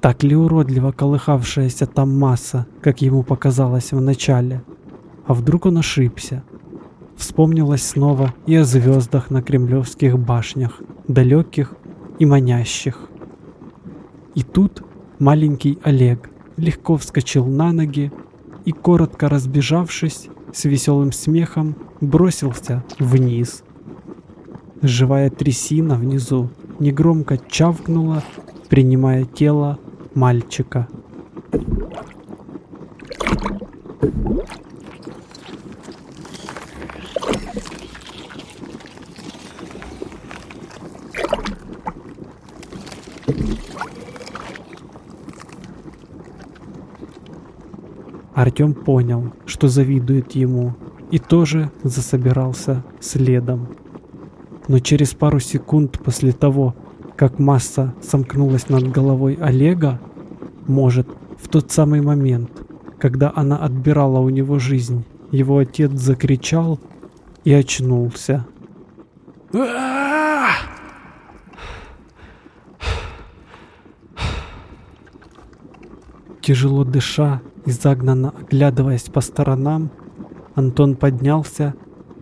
так ли уродливо колыхавшаяся там масса, как ему показалось в начале? А вдруг он ошибся? Вспомнилось снова и о звездах на кремлевских башнях, далеких и манящих. И тут маленький Олег легко вскочил на ноги и, коротко разбежавшись, с веселым смехом бросился вниз. Живая трясина внизу негромко чавкнула, принимая тело мальчика. Артем понял, что завидует ему, и тоже засобирался следом. Но через пару секунд после того, как масса сомкнулась над головой Олега, может, в тот самый момент, когда она отбирала у него жизнь, его отец закричал и очнулся. Тяжело дыша и загнанно оглядываясь по сторонам, Антон поднялся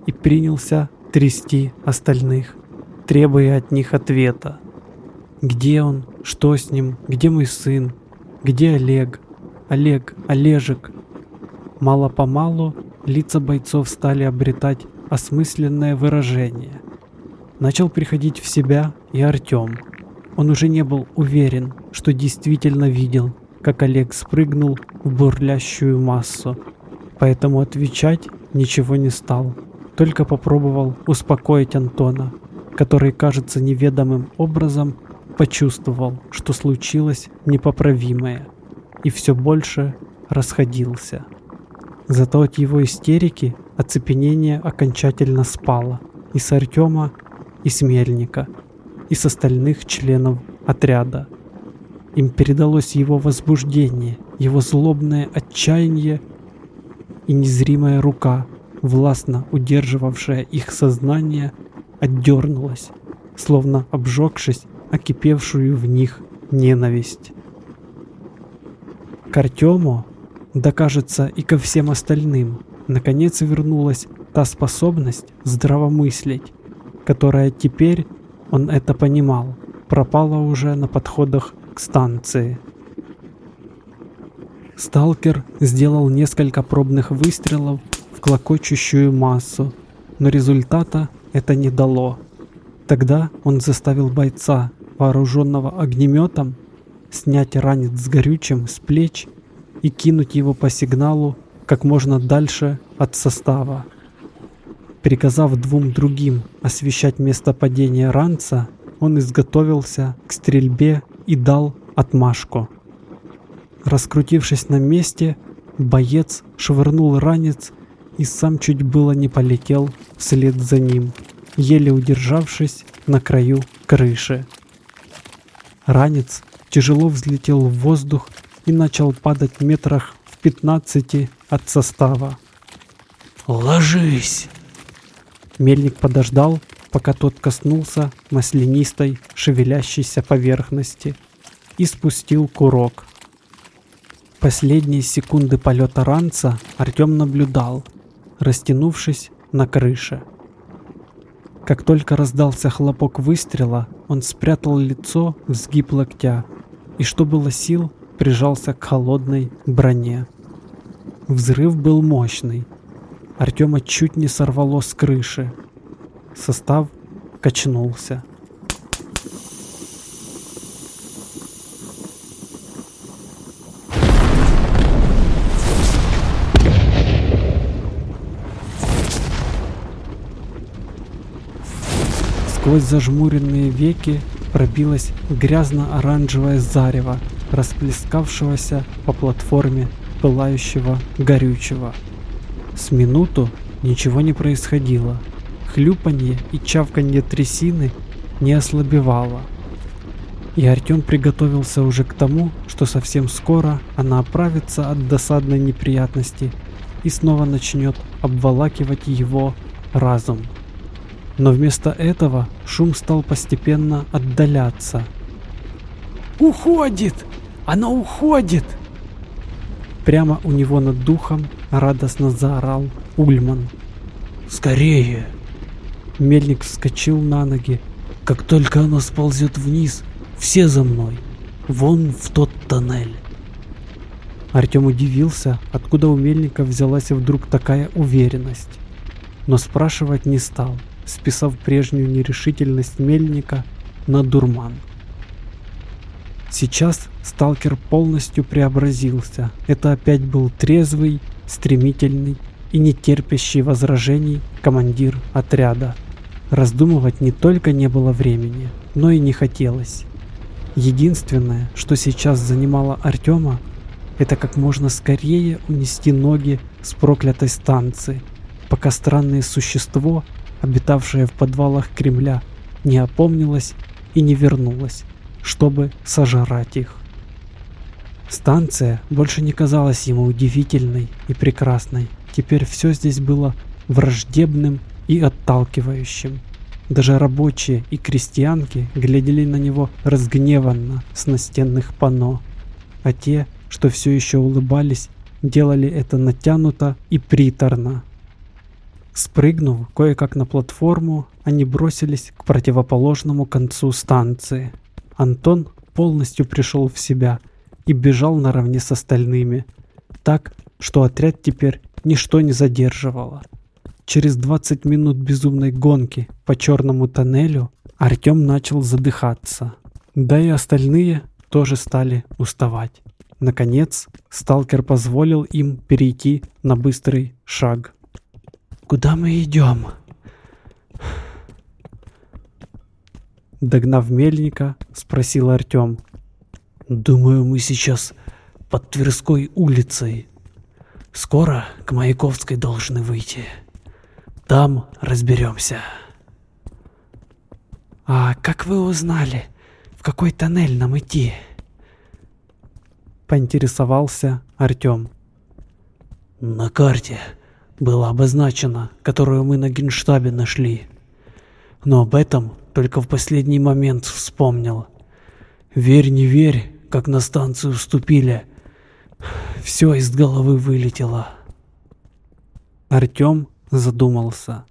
и принялся трясти остальных, требуя от них ответа. Где он? Что с ним? Где мой сын? Где Олег? Олег, Олежек. Мало-помалу лица бойцов стали обретать осмысленное выражение. Начал приходить в себя и Артем. Он уже не был уверен, что действительно видел, как Олег спрыгнул в бурлящую массу. Поэтому отвечать ничего не стал. Только попробовал успокоить Антона, который, кажется, неведомым образом почувствовал, что случилось непоправимое, и все больше расходился. Зато от его истерики оцепенение окончательно спало и с Артема, и с Мельника, и с остальных членов отряда. Им передалось его возбуждение, его злобное отчаяние и незримая рука, властно удерживавшая их сознание, отдернулась, словно обжегшись окипевшую в них ненависть. К Артему, да кажется и ко всем остальным, наконец вернулась та способность здравомыслить, которая теперь, он это понимал, пропала уже на подходах к станции. Сталкер сделал несколько пробных выстрелов в клокочущую массу, но результата это не дало. Тогда он заставил бойца, вооруженного огнеметом, снять ранец с горючим с плеч и кинуть его по сигналу как можно дальше от состава. Приказав двум другим освещать место падения ранца, он изготовился к стрельбе и дал отмашку. Раскрутившись на месте, боец швырнул ранец и сам чуть было не полетел вслед за ним, еле удержавшись на краю крыши. Ранец тяжело взлетел в воздух и начал падать метрах в 15 от состава. «Ложись!» Мельник подождал, пока тот коснулся маслянистой, шевелящейся поверхности и спустил курок. Последние секунды полета ранца Артем наблюдал, растянувшись на крыше. Как только раздался хлопок выстрела, он спрятал лицо в сгиб локтя и, что было сил, прижался к холодной броне. Взрыв был мощный. Артема чуть не сорвало с крыши. Состав качнулся. Сквозь зажмуренные веки пробилось грязно-оранжевое зарево, расплескавшегося по платформе пылающего горючего. С минуту ничего не происходило. Хлюпанье и чавканье трясины не ослабевало. И Артем приготовился уже к тому, что совсем скоро она оправится от досадной неприятности и снова начнет обволакивать его разум. Но вместо этого шум стал постепенно отдаляться. «Уходит! Оно уходит!» Прямо у него над духом радостно заорал Ульман. «Скорее!» Мельник вскочил на ноги. «Как только оно сползет вниз, все за мной! Вон в тот тоннель!» Артем удивился, откуда у Мельника взялась вдруг такая уверенность. Но спрашивать не стал списав прежнюю нерешительность мельника на дурман. Сейчас сталкер полностью преобразился. Это опять был трезвый, стремительный и не терпящий возражений командир отряда. Раздумывать не только не было времени, но и не хотелось. Единственное, что сейчас занимало Артема, это как можно скорее унести ноги с проклятой станции, пока странное существо обитавшая в подвалах Кремля, не опомнилась и не вернулась, чтобы сожрать их. Станция больше не казалась ему удивительной и прекрасной. Теперь все здесь было враждебным и отталкивающим. Даже рабочие и крестьянки глядели на него разгневанно с настенных панно, а те, что все еще улыбались, делали это натянуто и приторно, Спрыгнув кое-как на платформу, они бросились к противоположному концу станции. Антон полностью пришел в себя и бежал наравне с остальными, так, что отряд теперь ничто не задерживало. Через 20 минут безумной гонки по черному тоннелю Артем начал задыхаться. Да и остальные тоже стали уставать. Наконец, сталкер позволил им перейти на быстрый шаг. Куда мы идем? Догнав мельника, спросил Артем. Думаю, мы сейчас под Тверской улицей. Скоро к Маяковской должны выйти. Там разберемся. А как вы узнали, в какой тоннель нам идти? Поинтересовался Артем. На карте было обозначено, которую мы на генштабе нашли. Но об этом только в последний момент вспомнил. Верь, не верь, как на станцию вступили. Все из головы вылетело. Артем задумался.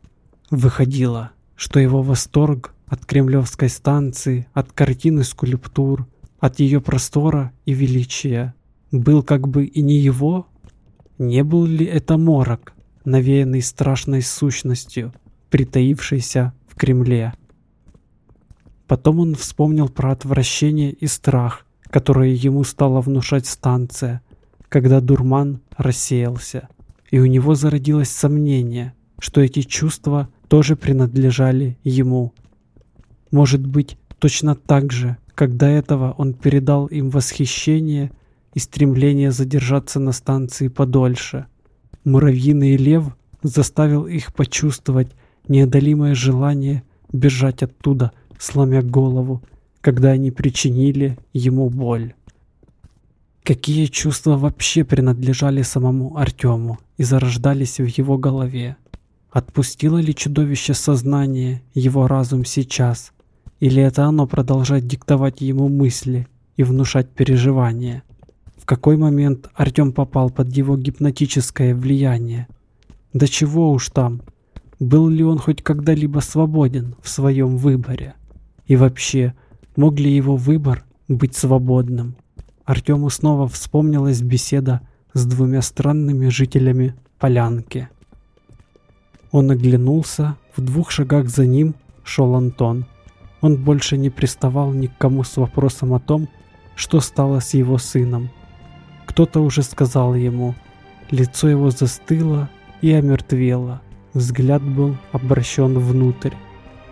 Выходило, что его восторг от Кремлевской станции, от картины скульптур, от ее простора и величия был как бы и не его. Не был ли это морок, навеянный страшной сущностью, притаившейся в Кремле. Потом он вспомнил про отвращение и страх, которые ему стала внушать станция, когда дурман рассеялся, и у него зародилось сомнение, что эти чувства тоже принадлежали ему. Может быть, точно так же, как до этого он передал им восхищение и стремление задержаться на станции подольше. Муравьиный лев заставил их почувствовать неодолимое желание бежать оттуда, сломя голову, когда они причинили ему боль. Какие чувства вообще принадлежали самому Артему и зарождались в его голове? Отпустило ли чудовище сознание его разум сейчас? Или это оно продолжает диктовать ему мысли и внушать переживания? В какой момент Артем попал под его гипнотическое влияние? Да чего уж там? Был ли он хоть когда-либо свободен в своем выборе? И вообще, мог ли его выбор быть свободным? Артему снова вспомнилась беседа с двумя странными жителями полянки. Он оглянулся, в двух шагах за ним шел Антон. Он больше не приставал ни к кому с вопросом о том, что стало с его сыном. Кто-то уже сказал ему, лицо его застыло и омертвело, взгляд был обращен внутрь.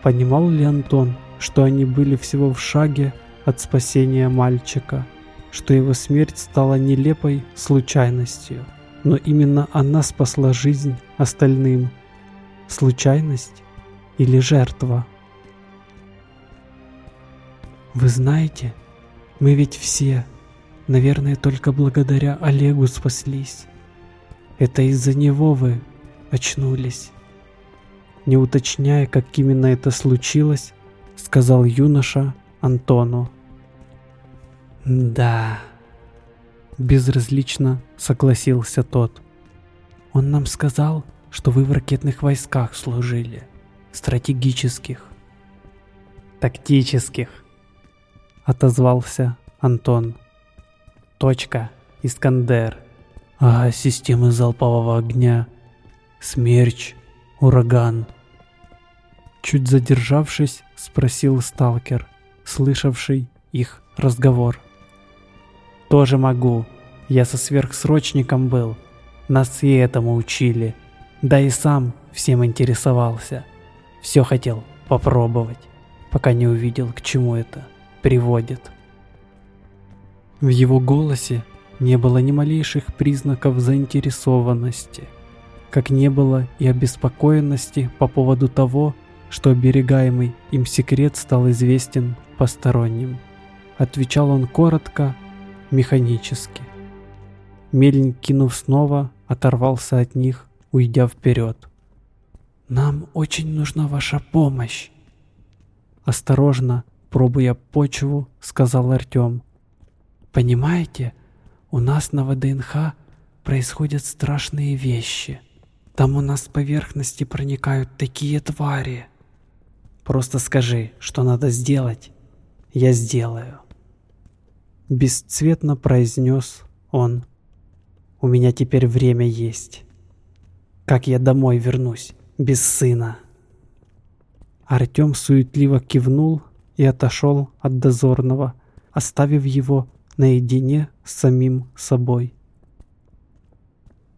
Понимал ли Антон, что они были всего в шаге от спасения мальчика? что его смерть стала нелепой случайностью, но именно она спасла жизнь остальным. Случайность или жертва? Вы знаете, мы ведь все, наверное, только благодаря Олегу спаслись. Это из-за него вы очнулись. Не уточняя, как именно это случилось, сказал юноша Антону. «Да», — безразлично согласился тот. «Он нам сказал, что вы в ракетных войсках служили, стратегических». «Тактических», — отозвался Антон. «Точка, Искандер. А системы залпового огня? Смерч, ураган». Чуть задержавшись, спросил сталкер, слышавший их разговор. Тоже могу. Я со сверхсрочником был. Нас и этому учили. Да и сам всем интересовался. Все хотел попробовать, пока не увидел, к чему это приводит. В его голосе не было ни малейших признаков заинтересованности, как не было и обеспокоенности по поводу того, что оберегаемый им секрет стал известен посторонним. Отвечал он коротко механически. Мельник, кинув снова, оторвался от них, уйдя вперед. «Нам очень нужна ваша помощь!» Осторожно, пробуя почву, сказал Артем. «Понимаете, у нас на ВДНХ происходят страшные вещи. Там у нас с поверхности проникают такие твари. Просто скажи, что надо сделать, я сделаю». Бесцветно произнес он. «У меня теперь время есть. Как я домой вернусь без сына?» Артем суетливо кивнул и отошел от дозорного, оставив его наедине с самим собой.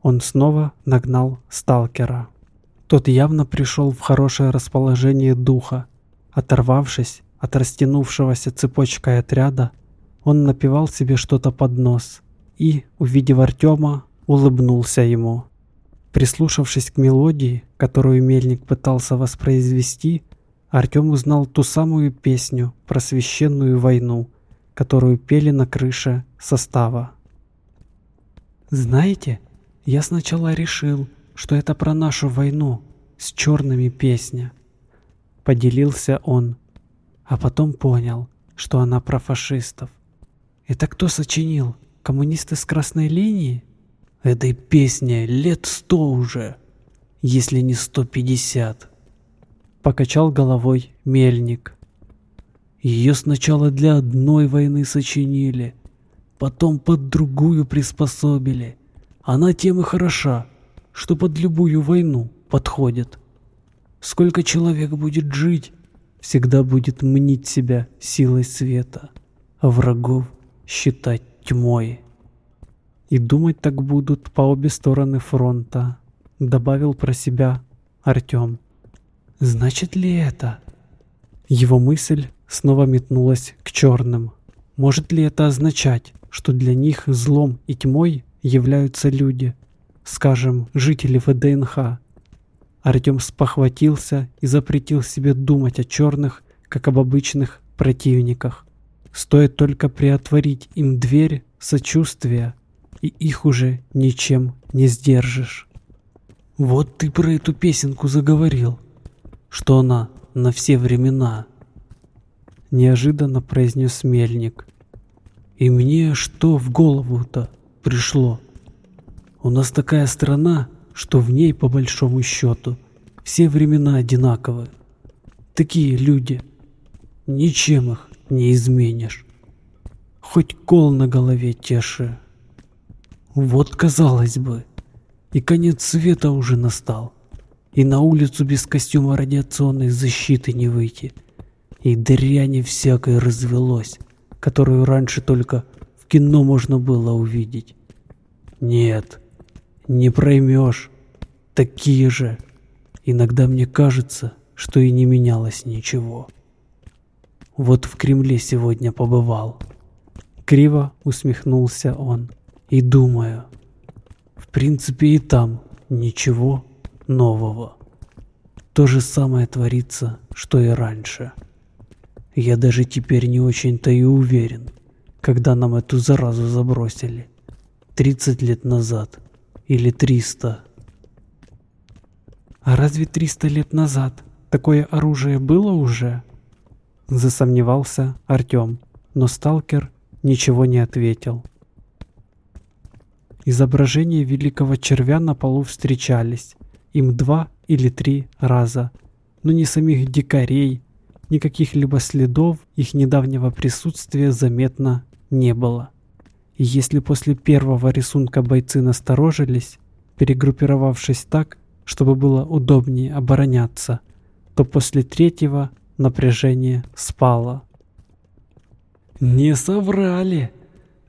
Он снова нагнал сталкера. Тот явно пришел в хорошее расположение духа. Оторвавшись от растянувшегося цепочкой отряда, он напевал себе что-то под нос и, увидев Артема, улыбнулся ему. Прислушавшись к мелодии, которую мельник пытался воспроизвести, Артем узнал ту самую песню про священную войну, которую пели на крыше состава. «Знаете, я сначала решил, что это про нашу войну с черными песня», — поделился он, а потом понял, что она про фашистов. Это кто сочинил? Коммунисты с красной линии? Этой песне лет сто уже, если не сто пятьдесят. Покачал головой мельник. Ее сначала для одной войны сочинили, потом под другую приспособили. Она тем и хороша, что под любую войну подходит. Сколько человек будет жить, всегда будет мнить себя силой света, а врагов считать тьмой. И думать так будут по обе стороны фронта, добавил про себя Артем. Значит ли это? Его мысль снова метнулась к черным. Может ли это означать, что для них злом и тьмой являются люди, скажем, жители ВДНХ? Артем спохватился и запретил себе думать о черных, как об обычных противниках. Стоит только приотворить им дверь сочувствия, и их уже ничем не сдержишь. Вот ты про эту песенку заговорил, что она на все времена. Неожиданно произнес Мельник. И мне что в голову-то пришло? У нас такая страна, что в ней, по большому счету, все времена одинаковы. Такие люди. Ничем их не изменишь. Хоть кол на голове теши. Вот казалось бы, и конец света уже настал. И на улицу без костюма радиационной защиты не выйти. И дряни всякой развелось, которую раньше только в кино можно было увидеть. Нет, не проймешь. Такие же. Иногда мне кажется, что и не менялось ничего. Вот в Кремле сегодня побывал. Криво усмехнулся он. И думаю, в принципе и там ничего нового. То же самое творится, что и раньше. Я даже теперь не очень-то и уверен, когда нам эту заразу забросили. 30 лет назад или 300. А разве 300 лет назад такое оружие было уже? Засомневался Артём, но сталкер ничего не ответил. Изображения великого червя на полу встречались, им два или три раза, но ни самих дикарей, ни каких-либо следов их недавнего присутствия заметно не было. И если после первого рисунка бойцы насторожились, перегруппировавшись так, чтобы было удобнее обороняться, то после третьего напряжение спало. «Не соврали!»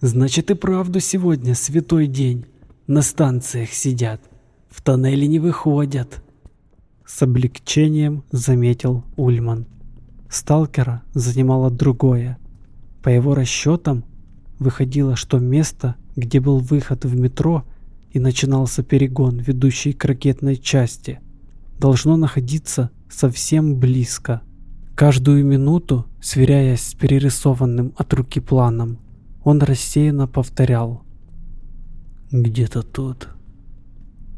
Значит и правду сегодня святой день. На станциях сидят. В тоннели не выходят. С облегчением заметил Ульман. Сталкера занимало другое. По его расчетам, выходило, что место, где был выход в метро и начинался перегон, ведущий к ракетной части, должно находиться совсем близко. Каждую минуту, сверяясь с перерисованным от руки планом, он рассеянно повторял. «Где-то тут.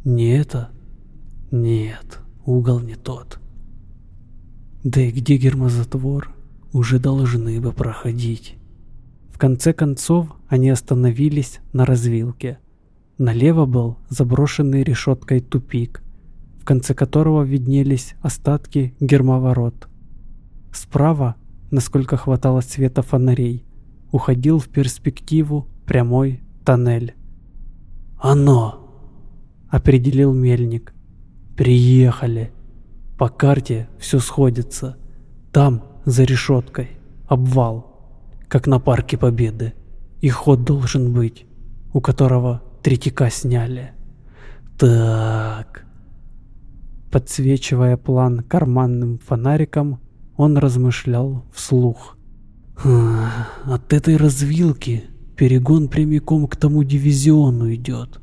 Не это? Нет, угол не тот. Да и где гермозатвор? Уже должны бы проходить». В конце концов они остановились на развилке. Налево был заброшенный решеткой тупик, в конце которого виднелись остатки гермоворот. Справа, насколько хватало света фонарей, уходил в перспективу прямой тоннель. «Оно!» — определил мельник. «Приехали. По карте все сходится. Там, за решеткой, обвал, как на Парке Победы. И ход должен быть, у которого третика сняли. Так...» Подсвечивая план карманным фонариком, он размышлял вслух. От этой развилки перегон прямиком к тому дивизиону идет.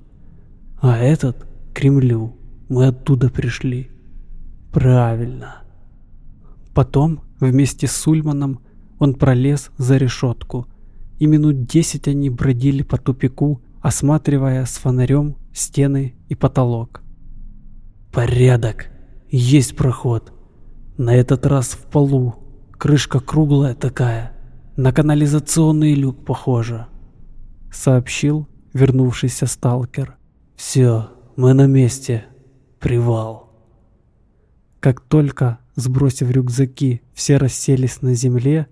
А этот — к Кремлю. Мы оттуда пришли. Правильно. Потом, вместе с Сульманом, он пролез за решетку, и минут десять они бродили по тупику, осматривая с фонарем стены и потолок. «Порядок! Есть проход! На этот раз в полу, крышка круглая такая, на канализационный люк похоже», — сообщил вернувшийся сталкер. «Все, мы на месте. Привал». Как только, сбросив рюкзаки, все расселись на земле,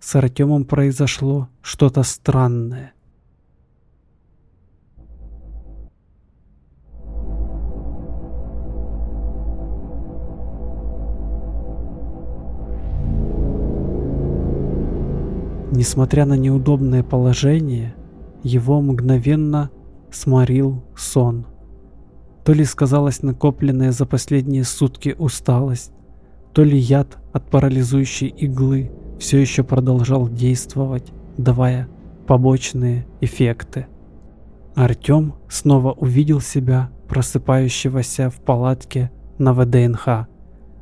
с Артемом произошло что-то странное. Несмотря на неудобное положение, его мгновенно сморил сон. То ли сказалась накопленная за последние сутки усталость, то ли яд от парализующей иглы все еще продолжал действовать давая побочные эффекты. Артём снова увидел себя просыпающегося в палатке на ВДНХ.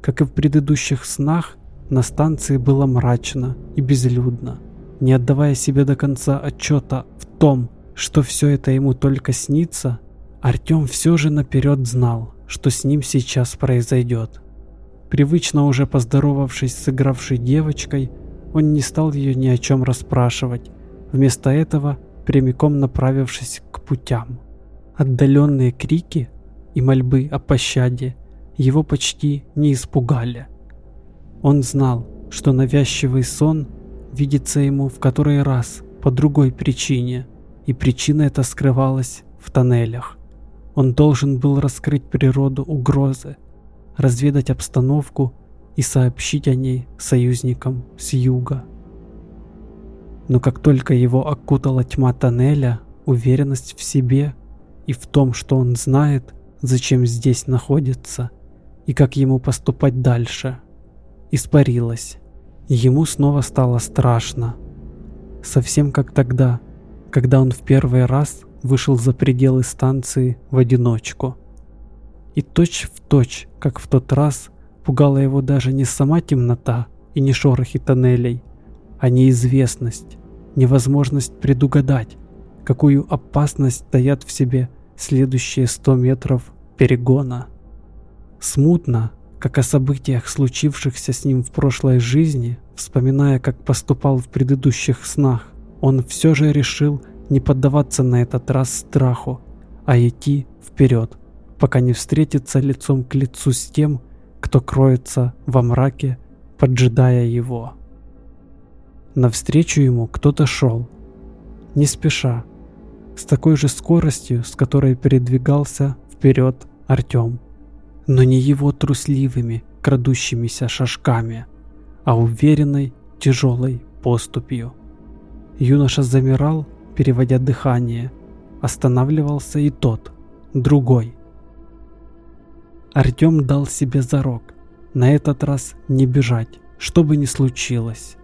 Как и в предыдущих снах, на станции было мрачно и безлюдно. Не отдавая себе до конца отчета в том, что все это ему только снится, Артём все же наперед знал, что с ним сейчас произойдет. Привычно уже поздоровавшись с игравшей девочкой, он не стал ее ни о чем расспрашивать, вместо этого прямиком направившись к путям. Отдаленные крики и мольбы о пощаде его почти не испугали. Он знал, что навязчивый сон видится ему в который раз по другой причине, и причина эта скрывалась в тоннелях. Он должен был раскрыть природу угрозы, разведать обстановку и сообщить о ней союзникам с юга. Но как только его окутала тьма тоннеля, уверенность в себе и в том, что он знает, зачем здесь находится и как ему поступать дальше, испарилась. Ему снова стало страшно. Совсем как тогда, когда он в первый раз вышел за пределы станции в одиночку. И точь в точь, как в тот раз, пугала его даже не сама темнота и не шорохи тоннелей, а неизвестность, невозможность предугадать, какую опасность таят в себе следующие сто метров перегона. Смутно, как о событиях, случившихся с ним в прошлой жизни, вспоминая, как поступал в предыдущих снах, он все же решил не поддаваться на этот раз страху, а идти вперед, пока не встретится лицом к лицу с тем, кто кроется во мраке, поджидая его. Навстречу ему кто-то шел, не спеша, с такой же скоростью, с которой передвигался вперед Артем. Но не его трусливыми, крадущимися шажками, а уверенной, тяжелой поступью. Юноша замирал, переводя дыхание. Останавливался и тот, другой. Артем дал себе зарок. На этот раз не бежать, что бы ни случилось.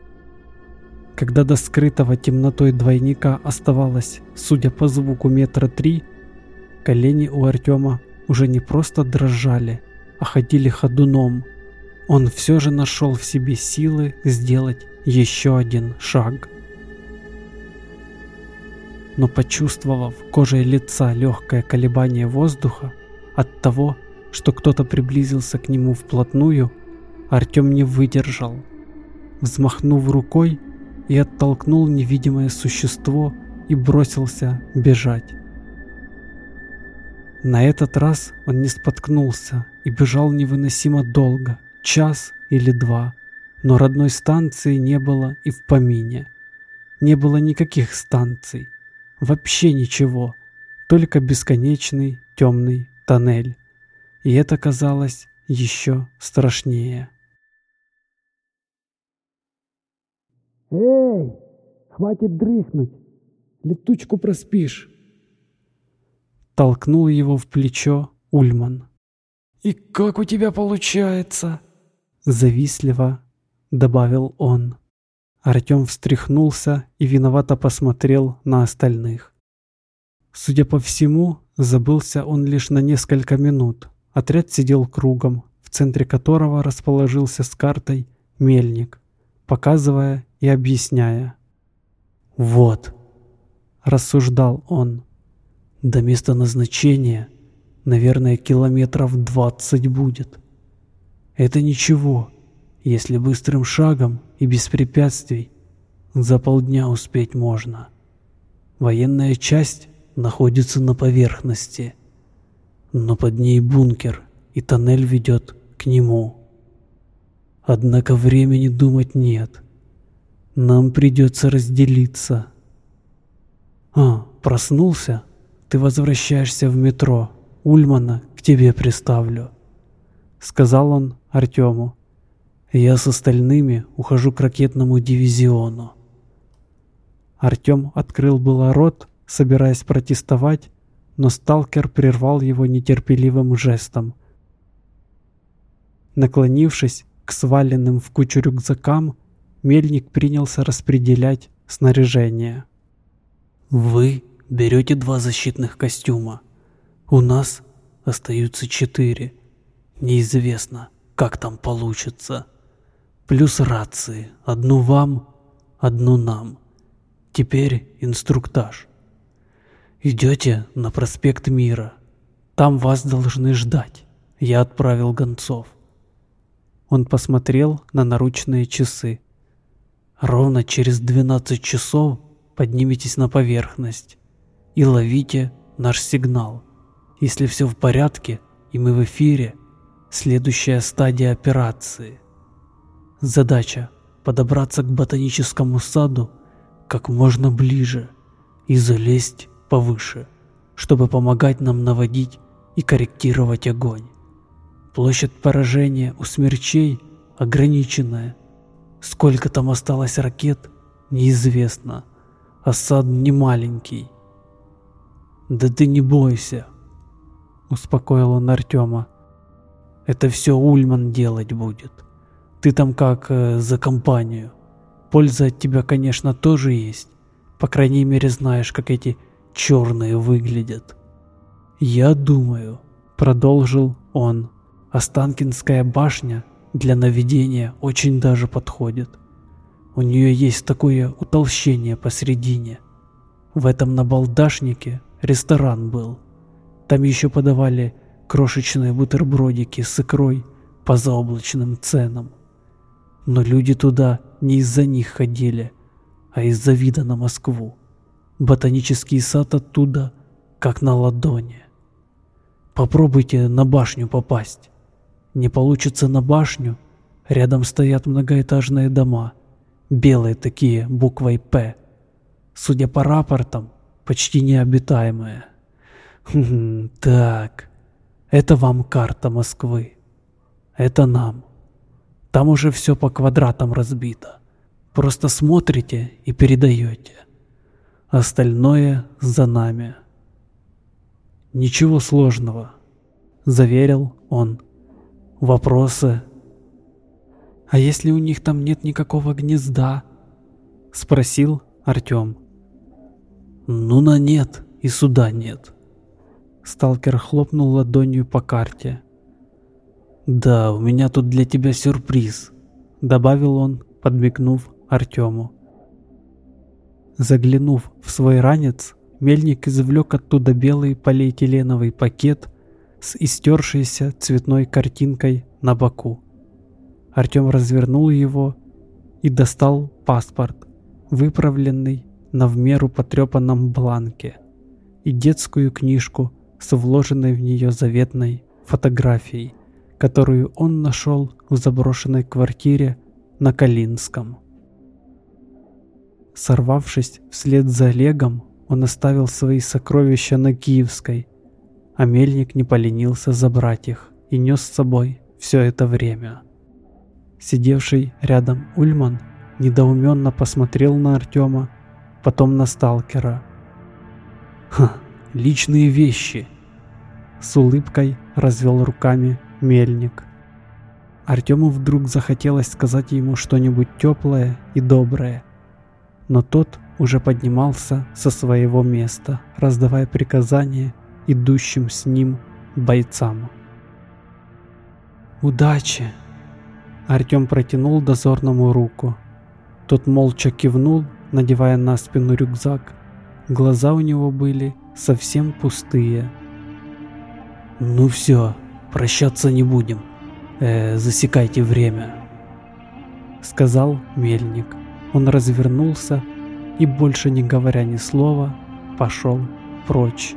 Когда до скрытого темнотой двойника оставалось, судя по звуку метра три, колени у Артема уже не просто дрожали, а ходили ходуном. Он все же нашел в себе силы сделать еще один шаг но почувствовав кожей лица легкое колебание воздуха от того, что кто-то приблизился к нему вплотную, Артем не выдержал. Взмахнув рукой и оттолкнул невидимое существо и бросился бежать. На этот раз он не споткнулся и бежал невыносимо долго, час или два, но родной станции не было и в помине. Не было никаких станций, Вообще ничего, только бесконечный темный тоннель. И это казалось еще страшнее. «Эй, хватит дрыхнуть, летучку проспишь!» Толкнул его в плечо Ульман. «И как у тебя получается?» Завистливо добавил он. Артем встряхнулся и виновато посмотрел на остальных. Судя по всему, забылся он лишь на несколько минут. Отряд сидел кругом, в центре которого расположился с картой мельник, показывая и объясняя. «Вот», — рассуждал он, — «до места назначения, наверное, километров двадцать будет. Это ничего, если быстрым шагом и без препятствий, за полдня успеть можно. Военная часть находится на поверхности, но под ней бункер, и тоннель ведет к нему. Однако времени думать нет. Нам придется разделиться. А, проснулся? Ты возвращаешься в метро. Ульмана к тебе приставлю. Сказал он Артему. Я с остальными ухожу к ракетному дивизиону. Артём открыл было рот, собираясь протестовать, но сталкер прервал его нетерпеливым жестом. Наклонившись к сваленным в кучу рюкзакам, мельник принялся распределять снаряжения. Вы берете два защитных костюма. У нас остаются четыре. Неизвестно, как там получится. Плюс рации. Одну вам, одну нам. Теперь инструктаж. Идете на проспект Мира. Там вас должны ждать. Я отправил гонцов. Он посмотрел на наручные часы. Ровно через 12 часов подниметесь на поверхность и ловите наш сигнал. Если все в порядке и мы в эфире, следующая стадия операции. Задача – подобраться к ботаническому саду как можно ближе и залезть повыше, чтобы помогать нам наводить и корректировать огонь. Площадь поражения у смерчей ограниченная. Сколько там осталось ракет, неизвестно. Осад не маленький. Да ты не бойся, успокоил он Артема. Это все Ульман делать будет. Ты там как э, за компанию. Польза от тебя, конечно, тоже есть. По крайней мере, знаешь, как эти черные выглядят. Я думаю, продолжил он, Останкинская башня для наведения очень даже подходит. У нее есть такое утолщение посередине. В этом набалдашнике ресторан был. Там еще подавали крошечные бутербродики с икрой по заоблачным ценам. Но люди туда не из-за них ходили, а из-за вида на Москву. Ботанический сад оттуда, как на ладони. Попробуйте на башню попасть. Не получится на башню. Рядом стоят многоэтажные дома. Белые такие, буквой «П». Судя по рапортам, почти необитаемые. Хм, так, это вам карта Москвы. Это нам. Там уже все по квадратам разбито. Просто смотрите и передаете. Остальное за нами. Ничего сложного, заверил он. Вопросы? А если у них там нет никакого гнезда? Спросил Артем. Ну на нет и сюда нет. Сталкер хлопнул ладонью по карте. «Да, у меня тут для тебя сюрприз», — добавил он, подмигнув Артему. Заглянув в свой ранец, мельник извлек оттуда белый полиэтиленовый пакет с истершейся цветной картинкой на боку. Артем развернул его и достал паспорт, выправленный на в меру потрепанном бланке, и детскую книжку с вложенной в нее заветной фотографией, которую он нашел в заброшенной квартире на Калинском. Сорвавшись вслед за Олегом, он оставил свои сокровища на Киевской, а мельник не поленился забрать их и нес с собой все это время. Сидевший рядом Ульман недоуменно посмотрел на Артема, потом на сталкера. «Ха, личные вещи!» С улыбкой развел руками мельник. Артему вдруг захотелось сказать ему что-нибудь теплое и доброе, но тот уже поднимался со своего места, раздавая приказания идущим с ним бойцам. «Удачи!» Артем протянул дозорному руку. Тот молча кивнул, надевая на спину рюкзак. Глаза у него были совсем пустые. «Ну все, прощаться не будем. Э, засекайте время», — сказал мельник. Он развернулся и, больше не говоря ни слова, пошел прочь.